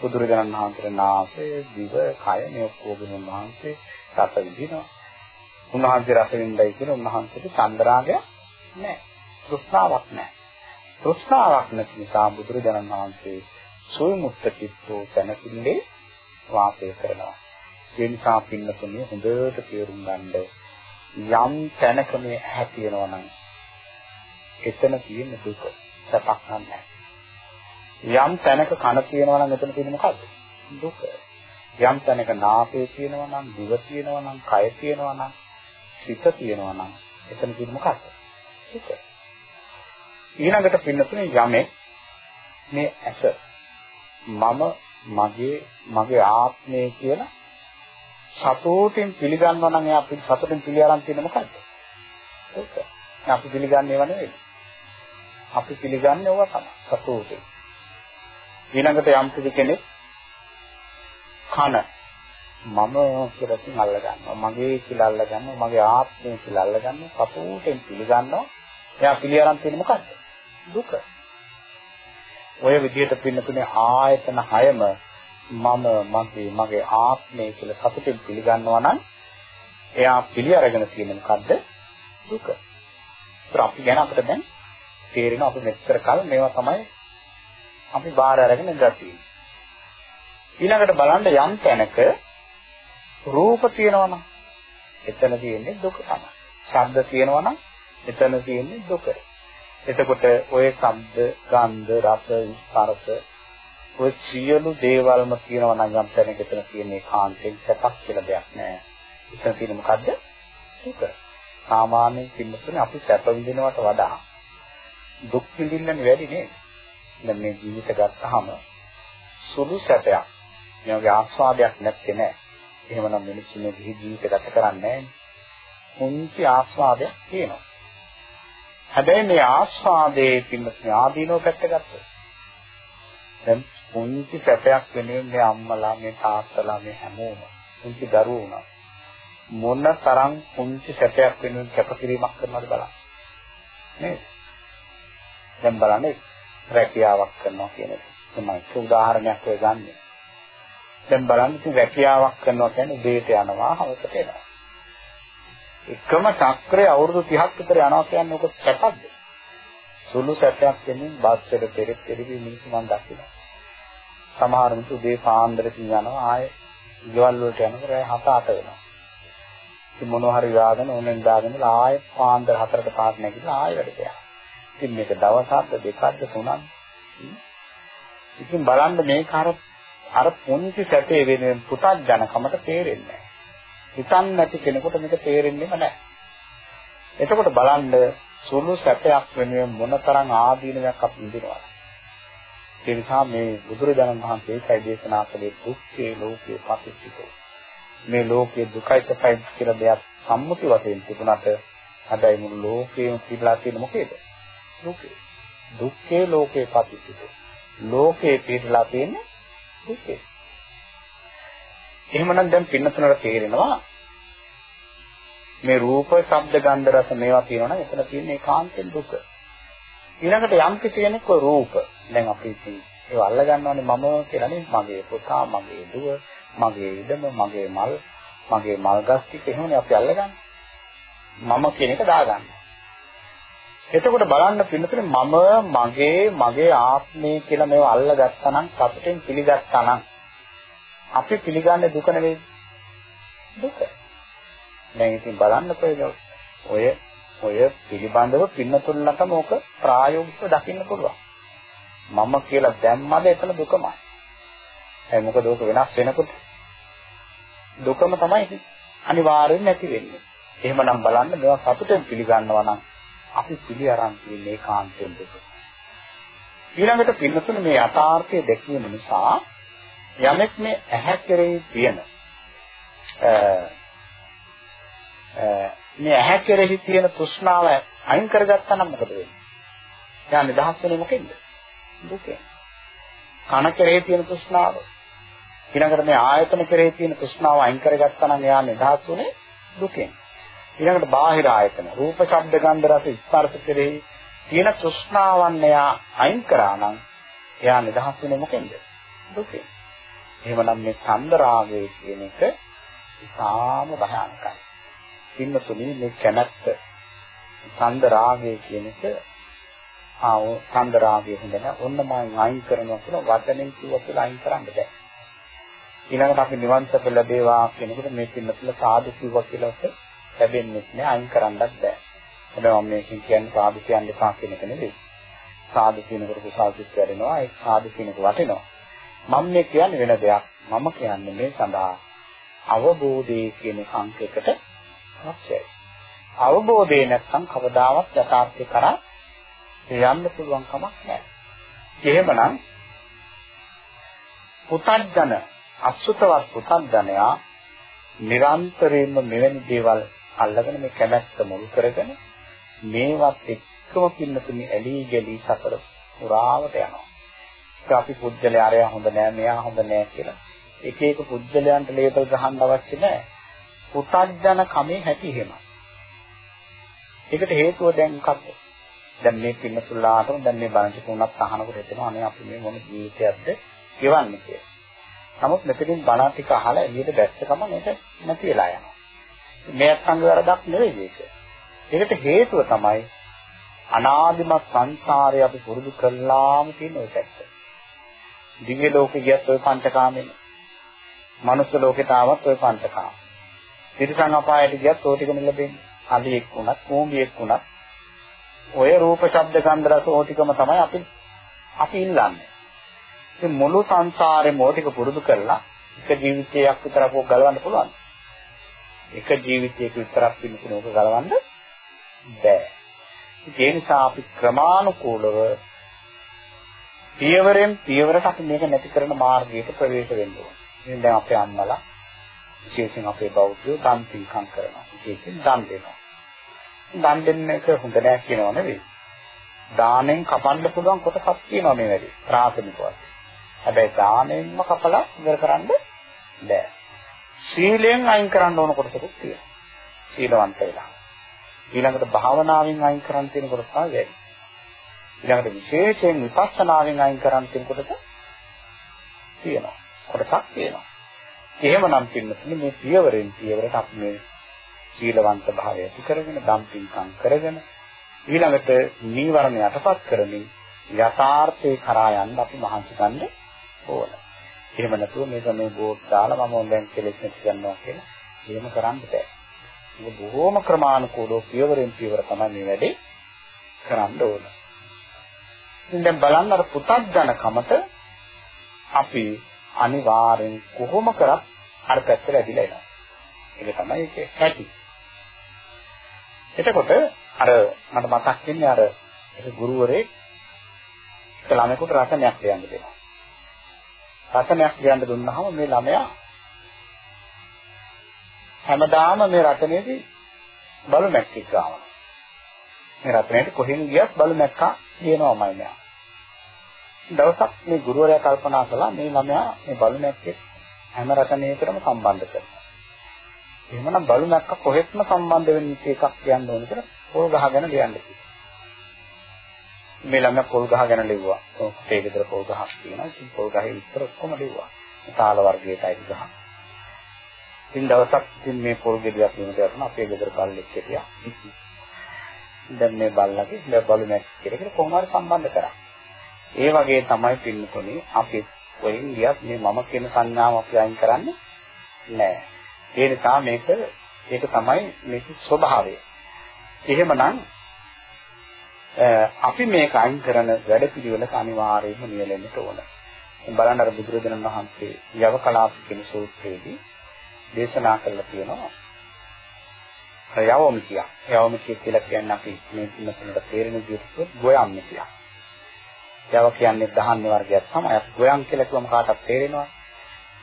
බුදුරජාණන් වහන්සේට නාසය, දිව, කය මේ ඔක්කොගෙම උන්වහන්සේ රස විඳිනවා. උන්වහන්සේ රස විඳයි කියන උන්වහන්සේට චන්ද්‍රාගය නෑ. තෘෂ්ණාවක් නෑ. තෘෂ්ණාවක් නැති නිසා බුදුරජාණන් වහන්සේ සුවිමුක්ත චිත්තෝ සැනසille වාසය කරනවා. ඒ නිසා පින්නතුනේ හොඳට තේරුම් ගන්න යම් තැනක මේ ඇහැ තියෙනවා නම් එතන තියෙන දුක සපක් නැහැ. යම් තැනක කන තියෙනවා නම් එතන තියෙන මොකද්ද? දුක. යම් තැනක නාසය තියෙනවා නම්, දිව තියෙනවා නම්, කය තියෙනවා නම්, සිත තියෙනවා නම් එතන තියෙන මොකක්ද? දුක. ඊළඟට පින්නතුනේ යමේ මේ ඇස මම මගේ මගේ ආත්මය කියලා සතුටින් පිළිගන්නවා නම් එයා සතුටින් පිළිඅරන් තියෙන මොකද්ද? දුක. අපි පිළිගන්නේ ඒවා නෙවෙයි. අපි පිළිගන්නේ ඕවා තමයි සතුටින්. ඊළඟට යම් කිසි කෙනෙක් කන මම කියලා ඉතින් අල්ල ගන්නවා මගේ කියලා අල්ල ගන්නවා මගේ ආත්මය කියලා අල්ල ගන්නවා සතුටෙන් පිළිගන්නවා එයා පිළිඅරන් තියෙන්නේ මොකද්ද දුක ඔය විදිහට පින්නතුනේ ආයතන හයම මම මගේ මගේ ආත්මය කියලා සතුටින් පිළිගන්නවා නම් එයා පිළිඅරගෙන තියෙන්නේ මොකද්ද දුක ඒත් අපි ගැන අපිට දැන් තේරෙනවා අපි මෙච්චර කල් මේවා තමයි අපි බාහිර අරගෙන ඉඳලා තියෙන්නේ ඊළඟට බලන්න යම් තැනක රූප තියෙනවා නම් එතන තියෙන්නේ දුක තමයි. ශබ්ද තියෙනවා නම් එතන තියෙන්නේ දුක. එතකොට ඔය ශබ්ද, ගන්ධ, රස, ස්පර්ශ ඔය සියලු දේවල්ම තියෙනවා නම් යම් තැනක එතන තියෙන්නේ කාන්තෙන් සැපක් කියලා දෙයක් නෑ. එතන තියෙන්නේ මොකද්ද? දුක. සාමාන්‍යයෙන් පින්නතුනේ අපි සැප විඳිනවට වඩා දුක් විඳින්නනේ වැඩි නේද? දැන් මේ ජීවිත ගත්තාම සුළු සැපයක් මේ වගේ ආස්වාදයක් නැත්තේ නෑ. එහෙමනම් මිනිස්සු මේ ජීවිත ගත කරන්නේ නැහැ. මුංචි ආස්වාදයක් තියෙනවා. හැබැයි මේ ආස්වාදයේ පින්නත් ආදීනෝ පැත්ත ගත්තොත් දැන් මුංචි සැපයක් වෙනුවෙන් මේ අම්මලා මේ තාත්තලා මේ හැමෝම මුංචි දරුවෝ උනා මොන තරම් මුංචි සැපයක් වෙනුවෙන් කැපකිරීමක් කරනවද බලන්න. නේද? දැන් බලන්න රැකියාවක් කරනවා කියන එක. තමයි උදාහරණයක් ඔය ගන්නේ. දැන් බලන්න ඉතින් රැකියාවක් කරනවා කියන්නේ උදේට යනවා හවසට එනවා. එකම චක්‍රය අවුරුදු 30ක් විතර යනවා කියන්නේ ඔක සැපද? සුළු සැපයක් වෙනින් බස් වල පෙරෙත් පෙරවි මිනිස්සු මන් දකිනවා. සමහර මිනිස්සු උදේ පාන්දරකින් යනවා ආයේ ගෙවල් වලට යනකොට රෑ 7 8 වෙනවා. ඉතින් මොනවා හරි දාගෙන ඕනෙන් දාගෙන ආයේ පාන්දර 4ට පාට නැගිටලා ආයෙ වැඩට යනවා. ඉතින් මේක දවසක්ද දෙකක්ද තුනක්ද? ඉතින් බලන්න මේක අර අර පුංචි සැපේ වෙනුවෙන් පුතත් ජනකමට තේරෙන්නේ නැහැ. හිතන්නේ නැති කෙනෙකුට මේක තේරෙන්නේම නැහැ. එතකොට බලන්න සුළු සැපයක් වෙනුවෙන් මොනතරම් ආදීනයක් අපි විඳිනවද? ඒ නිසා මේ බුදුරජාණන් වහන්සේ ඒකයි දේශනා කළේ දුක්ඛේ ලෝකේ පටිච්චිකෝ. මේ ලෝකයේ දුකයි සැපයි කියලා දෙයක් සම්මුති වශයෙන් තිබුණාට හැබැයි මුළු ලෝකෙම පිටලා තියෙන මොකේද? දුකේ. දුක්ඛේ ලෝකේ පටිච්චිකෝ. ලෝකේ පිටලා තියෙන්නේ දුකේ. එහෙමනම් දැන් පින්නතුනට තේරෙනවා මේ රූප, ශබ්ද, ගන්ධ, රස මේවා තියෙනවා නම් එතන තියෙන ඒකාන්තයෙන් දුක. ඊළඟට යම් කිසි කෙනෙක් රූප දැන් අපි ඉතින් ඒව අල්ල ගන්නවානේ මම කියලා නේ මගේ පුතා, මගේ දුව, මගේ ඉඩම, මගේ මල්, මගේ මල් ගස් ටික එහෙමනේ අපි අල්ලගන්නේ. මම කියන එක දාගන්නවා. එතකොට බලන්න පින්නතුනේ මම මගේ මගේ ආත්මය කියලා මේව අල්ලගත්තා නම් සතුටෙන් පිළිගත්තා නම් අපි පිළිගන්නේ දුක නෙවෙයි දුක. දැන් ඉතින් බලන්නකෝ ඔය ඔය පිළිබඳව පින්නතුල්ලටම ඕක ප්‍රායෝගිකව දකින්න පුළුවන්. මම කියලා දැම්මද එතන දුකමයි. ඒ මොකද ඕක වෙනස් වෙනකොට දුකම තමයි අනිවාර්යෙන් නැති වෙන්නේ. එහෙමනම් බලන්න මේවා සතුටෙන් පිළිගන්නවා නම් අපි පිළි අරන් තියෙන ඒකාන්තයෙන් දෙක. ඊළඟට පින්නතුනේ මේ යථාර්ථය දැකීම නිසා යමෙක් මේ ඇහැ කෙරෙහි තියෙන මේ ඇහැ කෙරෙහි තියෙන තෘෂ්ණාව අයින් කරගත්තා නම් මොකද වෙන්නේ? එයා නිදහස් වෙන්නේ මොකෙන්ද? දුකෙන්. කන කෙරෙහි තියෙන තෘෂ්ණාව ඊළඟට මේ ආයතන කෙරෙහි තියෙන තෘෂ්ණාව අයින් කරගත්තා නම් එයා නිදහස් වෙන්නේ දුකෙන්. ඊළඟට බාහිර ආයතන රූප ශබ්ද ගන්ධ රස ස්පර්ශ කෙරෙහි තියෙන තෘෂ්ණාවන් එයා අයින් කරා නම් එයා නිදහස් වෙන්නේ මොකෙන්ද දුකෙන් එහෙමනම් මේ ඡන්ද රාගය කියන එක ඉතාම භයානකයි පින්නතුනි මේ කැමැත්ත ඡන්ද රාගය කියන එක ආව සම්දරාගය හොඳ නැහැ. ඔන්න මම අයින් කරනවා කියලා වචනෙන් කිව්වා කියලා අයින් කරන්න බෑ. ඊළඟට අපි නිවන් සප ලැබේවා කියනකොට මේ පින්නතුල සාදු කිව්වා කියලා ලැබෙන්නේ නැහැ. අයින් කරන්නත් බෑ. හැබැයි මම මේකෙන් කියන්නේ සාදු කියන්න එපා කියන එක නෙවෙයි. සාදු කියනකොට කුසල් සිත් වැඩෙනවා. ඒ සාදු කියනක වටිනවා. මම මේ කියන්නේ වෙන දෙයක්. මම කියන්නේ මේ සඳහා අවබෝධයේ කියන සංකේතයකට අවශ්‍යයි. අවබෝධය නැත්නම් කවදාවත් යථාර්ථය කරා යන්න පුළුවන් කමක් නැහැ. එහෙමනම් පුතඥන අසුතවත් පුතඥයා නිරන්තරයෙන්ම මෙවැනි දේවල් අල්ලගෙන මේ කැමැත්ත මුල් කරගෙන මේවත් එක්කම පින්නතුනි ඇලී ගලී සතර පුරාවට යනවා. ඒක අපි පුජ්‍යලේ ආරයා හොඳ නෑ මෙයා හොඳ නෑ කියලා. එක එක පුජ්‍යලයන්ට ලේබල් ගහන්න අවශ්‍ය නෑ. පුතඥන කමේ හැටි එහෙම. ඒකට හේතුව දැන් මොකක්ද? දැන් මේ පින්නතුල්ලාටම දැන් මේ බලන්ට තුනක් අහනකොට හිතෙනවා අනේ අපි මේ මොන ජීවිතයක්ද ගෙවන්නේ කියලා. නමුත් මෙතනින් බණ ටික අහලා එළියට දැස්ස ගම මේක නැති වෙලා යනවා. මේ අත්ංග වරදක් නෙවෙයි ඒක. ඒකට හේතුව තමයි අනාදිමත් සංසාරේ අපි පුරුදු කළාම තියෙන ඔය පැත්ත. දිව්‍ය ලෝකේ ගියත් ඔය පංචකාමෙන්. මනුස්ස ලෝකෙට ආවත් ඔය පංචකාම. තිරිසන් අපායට ගියත් ඔය ටිකම ලැබෙන්නේ. අලියෙක් වුණත්, කෝඹියෙක් වුණත් ඔය රූප, ශබ්ද, ගන්ධ, රස ඕ ටිකම තමයි අපි අපි ඉල්ලන්නේ. ඉතින් මුළු සංසාරේ මොටික පුරුදු කරලා එක ජීවිතයක් විතරක් ඕක ගලවන්න පුළුවන්. එක ජීවිතයක විතරක් පිළිතුරු ඕක ගලවන්න බෑ. ඒ නිසා අපි ක්‍රමානුකූලව පියවරෙන් පියවරට අපි මේක නැති කරන මාර්ගයට ප්‍රවේශ වෙන්න ඕනේ. ඉතින් දැන් අපේ අම්මලා විශේෂයෙන් අපේ බෞද්ධයෝ දන් පින්කම් කරනවා. විශේෂයෙන් දන් දෙනවා. දන් දෙන්න එක හොඳ නෑ කියනව නෙවෙයි. දානෙන් කපන්න පුළුවන් කොටසක් තියෙනවා මේ වැඩි. ප්‍රාථමික වශයෙන්. හැබැයි දානෙන්ම කපලා ඉවර කරන්න බෑ. සීලයෙන් අයින් කරන්න ඕන කොටසකුත් තියෙනවා. සීලවන්ත වෙලා. ඊළඟට භාවනාවෙන් අයින් කරන්න තියෙන කොටස තමයි ඊළඟට විශේෂයෙන් විපස්සනාවෙන් අයින් කරන්න තියෙන කොටස තියෙනවා. කොටසක් තියෙනවා. එහෙමනම් පින්නතුනි මේ පියවරෙන් පියවරට අපි මේ සීලවන්ත භාවය ඇති කරගෙන දම්පින්කම් කරගෙන ඊළඟට නීවරණ යටපත් කරමින් යථාර්ථේ කරා යන්න අපි මහන්සි ගන්න ඕන. එහෙම නැතුව මේක මේ බෝඩ් දාලා මම දැන් කෙලෙස් නැති කරනවා කියලා එහෙම කරන්න බෑ. ඒක බොහොම ක්‍රමානුකූලව පියවරෙන් පියවර තමයි මේ වැඩේ කරන්න ඕන. ඉතින් දැන් බලන්න අර පුතග්ජන කමට අපි අනිවාර්යෙන් කොහොම කරත් අර පැත්තට ඇදිලා එනවා. ඒක තමයි ඒකේ හැටි. එතකොට අර මට මතක් වෙන්නේ අර ඒ ගුරුවරේ ළමයෙකුට රසණයක් ලියන්න දෙනවා. රචනයක් ලියන්න දුන්නාම මේ ළමයා හැමදාම මේ රචනයේදී බලු මැක්කෙක් ගන්නවා. මේ රචනයේදී කොහෙන් ගියත් බලු මැක්කා ලියනවාමයි මෙයා. දවසක් මේ ගුරුවරයා කල්පනා කළා මේ ළමයා මේ බලු මැක්කේ හැම රචනයකටම සම්බන්ධ කරනවා. එහෙමනම් බලු මැක්ක කොහෙත්ම සම්බන්ධ වෙන්න එකක් කියන්න ඕන කියලා පොල් ගහගෙන ලියන්න කිව්වා. මේ ළමයා පොල් ගහ ගැන ලිව්වා. අපේ ගෙදර පොල් ගහක් තියෙනවා. ඉතින් පොල් ගහේ විතර ඔක්කොම ලිව්වා. තාල වර්ගයටයි ගහ. ඉතින් දවසක් ඉතින් මේ පොල් ගෙඩියක් වෙනට යන අපේ ගෙදර බල්ලෙක් හිටියා. දැන් මේ බල්ලගේ දැන් බලු නැක් කියලා කොහොම හරි සම්බන්ධ කරා. ඒ වගේ තමයි පින්නතුනේ අපි කොහෙන් ගියත් මේ මම කියන සංඥාව අපි අයින් කරන්නේ නැහැ. ඒ නිසා මේක ඒක තමයි මේකේ ස්වභාවය. එහෙමනම් අපි මේක අයින් කරන වැඩපිළිවෙලක අනිවාර්යයෙන්ම නියැලෙන්න ඕන. බලන්න අර බුදුරජාණන් වහන්සේ යවකලාප කියන සූත්‍රයේදී දේශනා කළා තියෙනවා. යවමිතිය. යවමිතිය කියලා කියන්නේ අපි මේ පින්නතුන්ට තේරෙන විදිහට ගොයම්මිතිය. යව කියන්නේ දහන්න වර්ගයක් තමයි. අපි ගොයම් කියලා කිව්වම කාටවත් තේරෙනවා.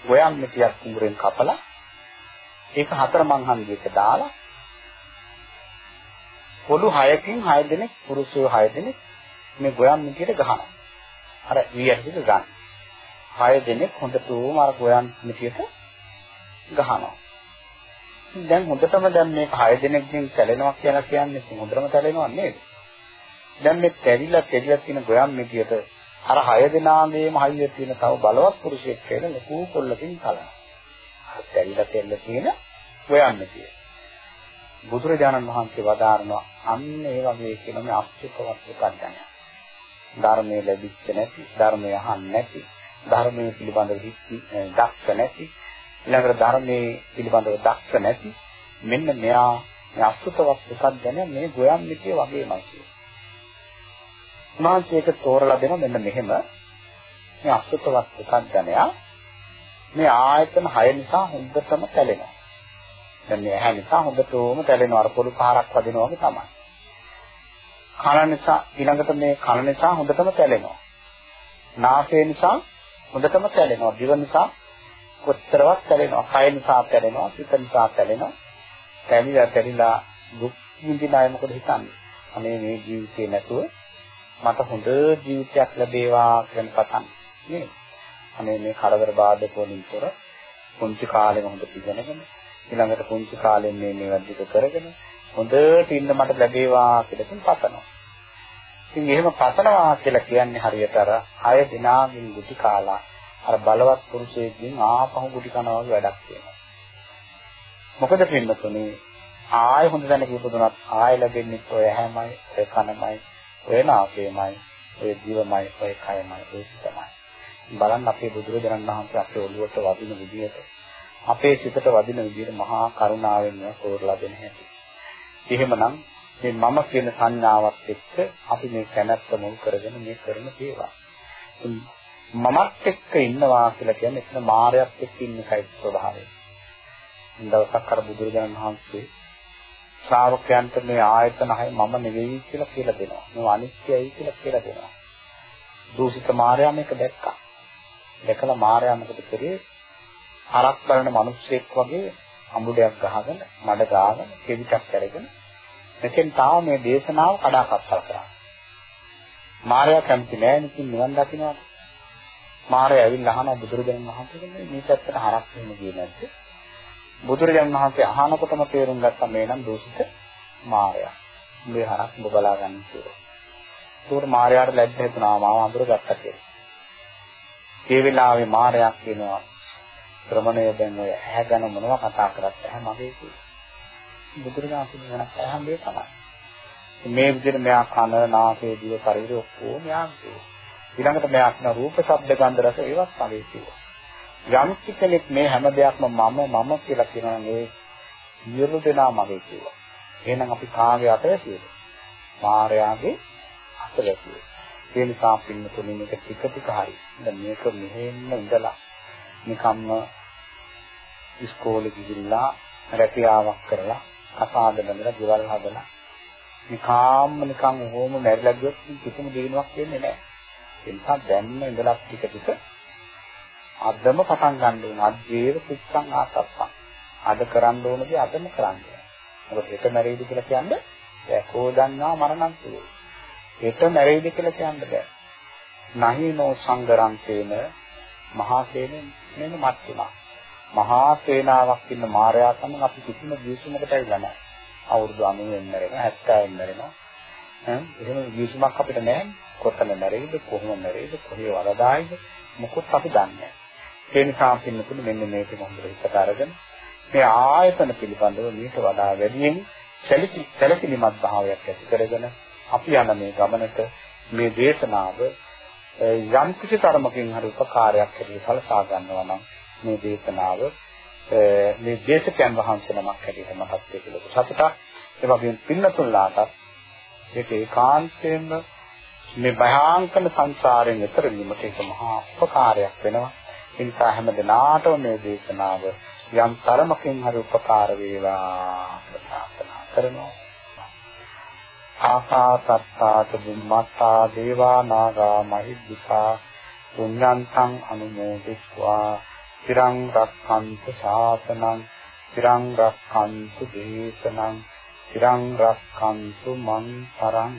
ගොයම්මිතියක් කුඹුරෙන් කපලා ඒක හතර මං හන්දියක දාලා පොළු 6කින් 6 දෙනෙක් පුරුෂයෝ 6 දෙනෙක් මේ ගොයම් මිටියට ගහනවා. අර වියහිට ගන්න. 6 දෙනෙක් හොඳටම අර ගොයම් මිටියට ගහනවා. දැන් හොඳටම දැන් මේක 6 දෙනෙක්ගෙන් කැලෙනවා කියලා කියන්නේ හොඳටම කැලෙනවා නේද? දැන් මේ තැරිලා තැරිලා තියෙන ගොයම් මිටියට අර 6 දෙනාගේම හයිය තියෙන තව බලවත් පුරුෂයෙක් කියලා ලකු කොල්ලකින් කලනවා. අර තැරිලා තැරිලා තියෙන ගොයම් මිටිය. බුදුරජාණන් වහන්සේ වදාරනවා අන්න ඒ වගේ කියන මේ අත්‍යකවත් ප්‍රඥය. ධර්මයේ ලැබිච්ච නැති, ධර්මය අහන්නේ නැති, ධර්මයේ පිළිබඳව දක්ෂ නැති, ඊළඟට ධර්මයේ පිළිබඳව දක්ෂ නැති මෙන්න මෙයා මේ අසුතවත් පුසද්දන මේ ගොයම් මිටිය වගේමයි කියන්නේ. උන්වහන්සේ ඒක තෝරලා දෙන මෙන්න මෙහෙම මේ අසුතවත් පුසද්දනයා මේ ආයතන 6 නිසා හොඳටම තැලෙනවා. දැන් මේ ඇහැ නිසා හොඳටම තැලෙනවා අර පොළු පහරක් වදිනවා වගේ තමයි. කන නිසා ඊළඟට මේ කන නිසා හොඳටම තැලෙනවා. නාසය නිසා හොඳටම තැලෙනවා. දිව නිසා කොතරවත් තැලෙනවා. කය නිසා තැලෙනවා. සිත නිසා තැලෙනවා. තැලිලා තැලිලා දුක් විඳින අය මොකද හිතන්නේ? අනේ මේ ජීවිතේ නැතුව මට හොඳ ජීවිතයක් ලැබේවා කියන පතන් නේ. අනේ මේ කරදර බාධක වලින් තොර පුංචි කාලෙම හොඳ ඉගෙනගෙන ඊළඟට පුංචි කාලෙන් මේ මේවා දික කරගෙන හොඳට ඉන්න මට ලැබේවා කියලා ඉතින් පතනවා. ඉතින් එහෙම පතනවා කියලා කියන්නේ හරියට අර හය දිනාමින් ගුටි කාලා අර බලවත් පුරුෂයෙක්ගෙන් ආපහු ගුටි කනවා වගේ වැඩක් වෙනවා. මොකද පින්නතුනේ ආය හොඳ දැන කියපදුනත් ආය ලැබෙන්නේ ඔය හැමයි, ඔය කනමයි, ඔය නාසයමයි, ඔය දිවමයි, ඔය කයමයි, ඔය සිතමයි. බලන්න අපේ බුදුරජාණන් වහන්සේ අපේ ඔළුවට වදින විදිහට අපේ සිතට වදින විදිහට මහා කරුණාවෙන් සෝරලා දෙන හැටි. එහෙමනම් මේ මම කියන සංඥාවත් එක්ක අපි මේ කැමැත්ත මුල් කරගෙන මේ කරන දේවල්. මමත් එක්ක ඉන්නවා කියලා කියන්නේ එතන මායයක් එක්ක ඉන්න එකයි ස්වභාවය. දවසක් අර බුදුරජාණන් වහන්සේ ශ්‍රාවකයන්ට මේ ආයතන හය මම නෙවෙයි කියලා කියලා දෙනවා. මේ අනිත්‍යයි කියලා කියලා දෙනවා. දූෂිත මායя මේක දැක්කා. දැකලා මායя මොකද කරේ? හරක් බලන මිනිස්සෙක් වගේ අඹුඩයක් ගහගෙන මඩ ගාගෙන කෙවිතක් කරගෙන මෙතෙන් තාම මේ දේශනාව කඩාකප්පල් කරා. මාර්යා කැමති නෑ නිකන් නිවන් දකින්නවා. මාර්යා ඇවිල්ලා අහනවා බුදුරජාණන් වහන්සේගෙන් මේ පැත්තට හරක් වෙන ගියේ නැද්ද? බුදුරජාණන් වහන්සේ අහනකොටම තේරුම් ගත්තා මේ නම් දෝෂිත මාර්යා. මේ හරක් ඔබ බලා ගන්න කියලා. ඒකට මාර්යාට ලැජ්ජ හිතුණා මාව අඳුරගත්තා කියලා. ඒ වෙලාවේ මාර්යා කියනවා ශ්‍රමණය දැන් ඔය ඇහැ ගැන මොනවා කතා කරත් ඇහැ මගේ කියලා. බුදුරජාණන් වහන්සේ වෙනස් ඇහැම්බේ තමයි. මේ විදිහට මෙයා කන, නාසය, දිව, ශරීරය ඔක්කොම යාන්තේ. ඊළඟට මෙයා කියන රූප, ශබ්ද, ගන්ධ, රස ඒවත් මගේ කියලා. යම් කෙනෙක් මේ හැම දෙයක්ම මම මම කියලා කියනවා මේ සියලු දෙනා මගේ කියලා. එහෙනම් අපි කාගේ අතවැසියද? මායාවේ අතවැසියද? ඒ නිසා පින්නතුනේ මේක ටික ටික හරි. දැන් මේක මෙහෙන්න ඉඳලා නිකම්ම ඉස්කෝලේ ගිහිල්ලා රැකියාවක් කරලා කසාද බඳලා ගෙවල් හදලා නිකාම්ම නිකන් ඕම මැරිලා ගියොත් කිසිම දිනුවක් වෙන්නේ නැහැ. ඒ නිසා දැන්න ඉඳලා ටික ටික අදම පටන් ගන්න ඕන. අජීව කුච්චං ආසප්පං. අද කරන්න ඕනදී අදම කරන්න. මොකද හෙට මැරෙයිද කියලා කියන්නේ බෑ. කෝදන්නා මරණං සුවේ. හෙට මැරෙයිද කියලා කියන්න බෑ. නහිනෝ සංගරංකේන මහා සේනෙන් මෙන්න මත්තුනා. මහා සේනාවක් ඉන්න මාරයා සමග අපි කිසිම ජීවිතයකට ඇවිල්ලා නැහැ. අවුරුදු 90 මැරෙනවා 70 මැරෙනවා. ඈ එහෙම ජීවිතයක් අපිට නැහැ. කොතන මැරෙයිද කොහොම මැරෙයිද කොහේ වරදායිද මොකොත් අපි දන්නේ නැහැ. ඒ නිසා පින්නතුනේ මෙන්න මේක හොඳට හිතට අරගෙන මේ ආයතන පිළිබඳව මීට වඩා වැඩියෙන් සැලකිලිමත් භාවයක් ඇති කරගෙන අපි යන මේ ගමනට මේ දේශනාව යම් කිසි තරමකින් හරි උපකාරයක් හැටියට සලසා ගන්නවා නම් මේ දේශනාව මේ දේශකයන් වහන්සේ නමක් හැටියට මටත් ඒක ලොකු සතුටක් ඒ වගේම පින්නතුල්ලාට ඒක ඒකාන්තයෙන්ම මේ භයාංකන සංසාරයෙන් එතර වීමට ඒක මහා උපකාරයක් වෙනවා ඒ නිසා හැම දිනාටම මේ දේශනාව යම් තරමකින් හරි උපකාර වේවා ප්‍රාර්ථනා කරනවා. ආකාසත්තාත බුම්මත්තා දේවා නාග මහිද්దికා පුඤ්ඤන්තං අනුමෝදිත්වා තිරං රක්ඛන්තු ශාසනං තිරං රක්ඛන්තු දේශනං තිරං රක්ඛන්තු මං පරං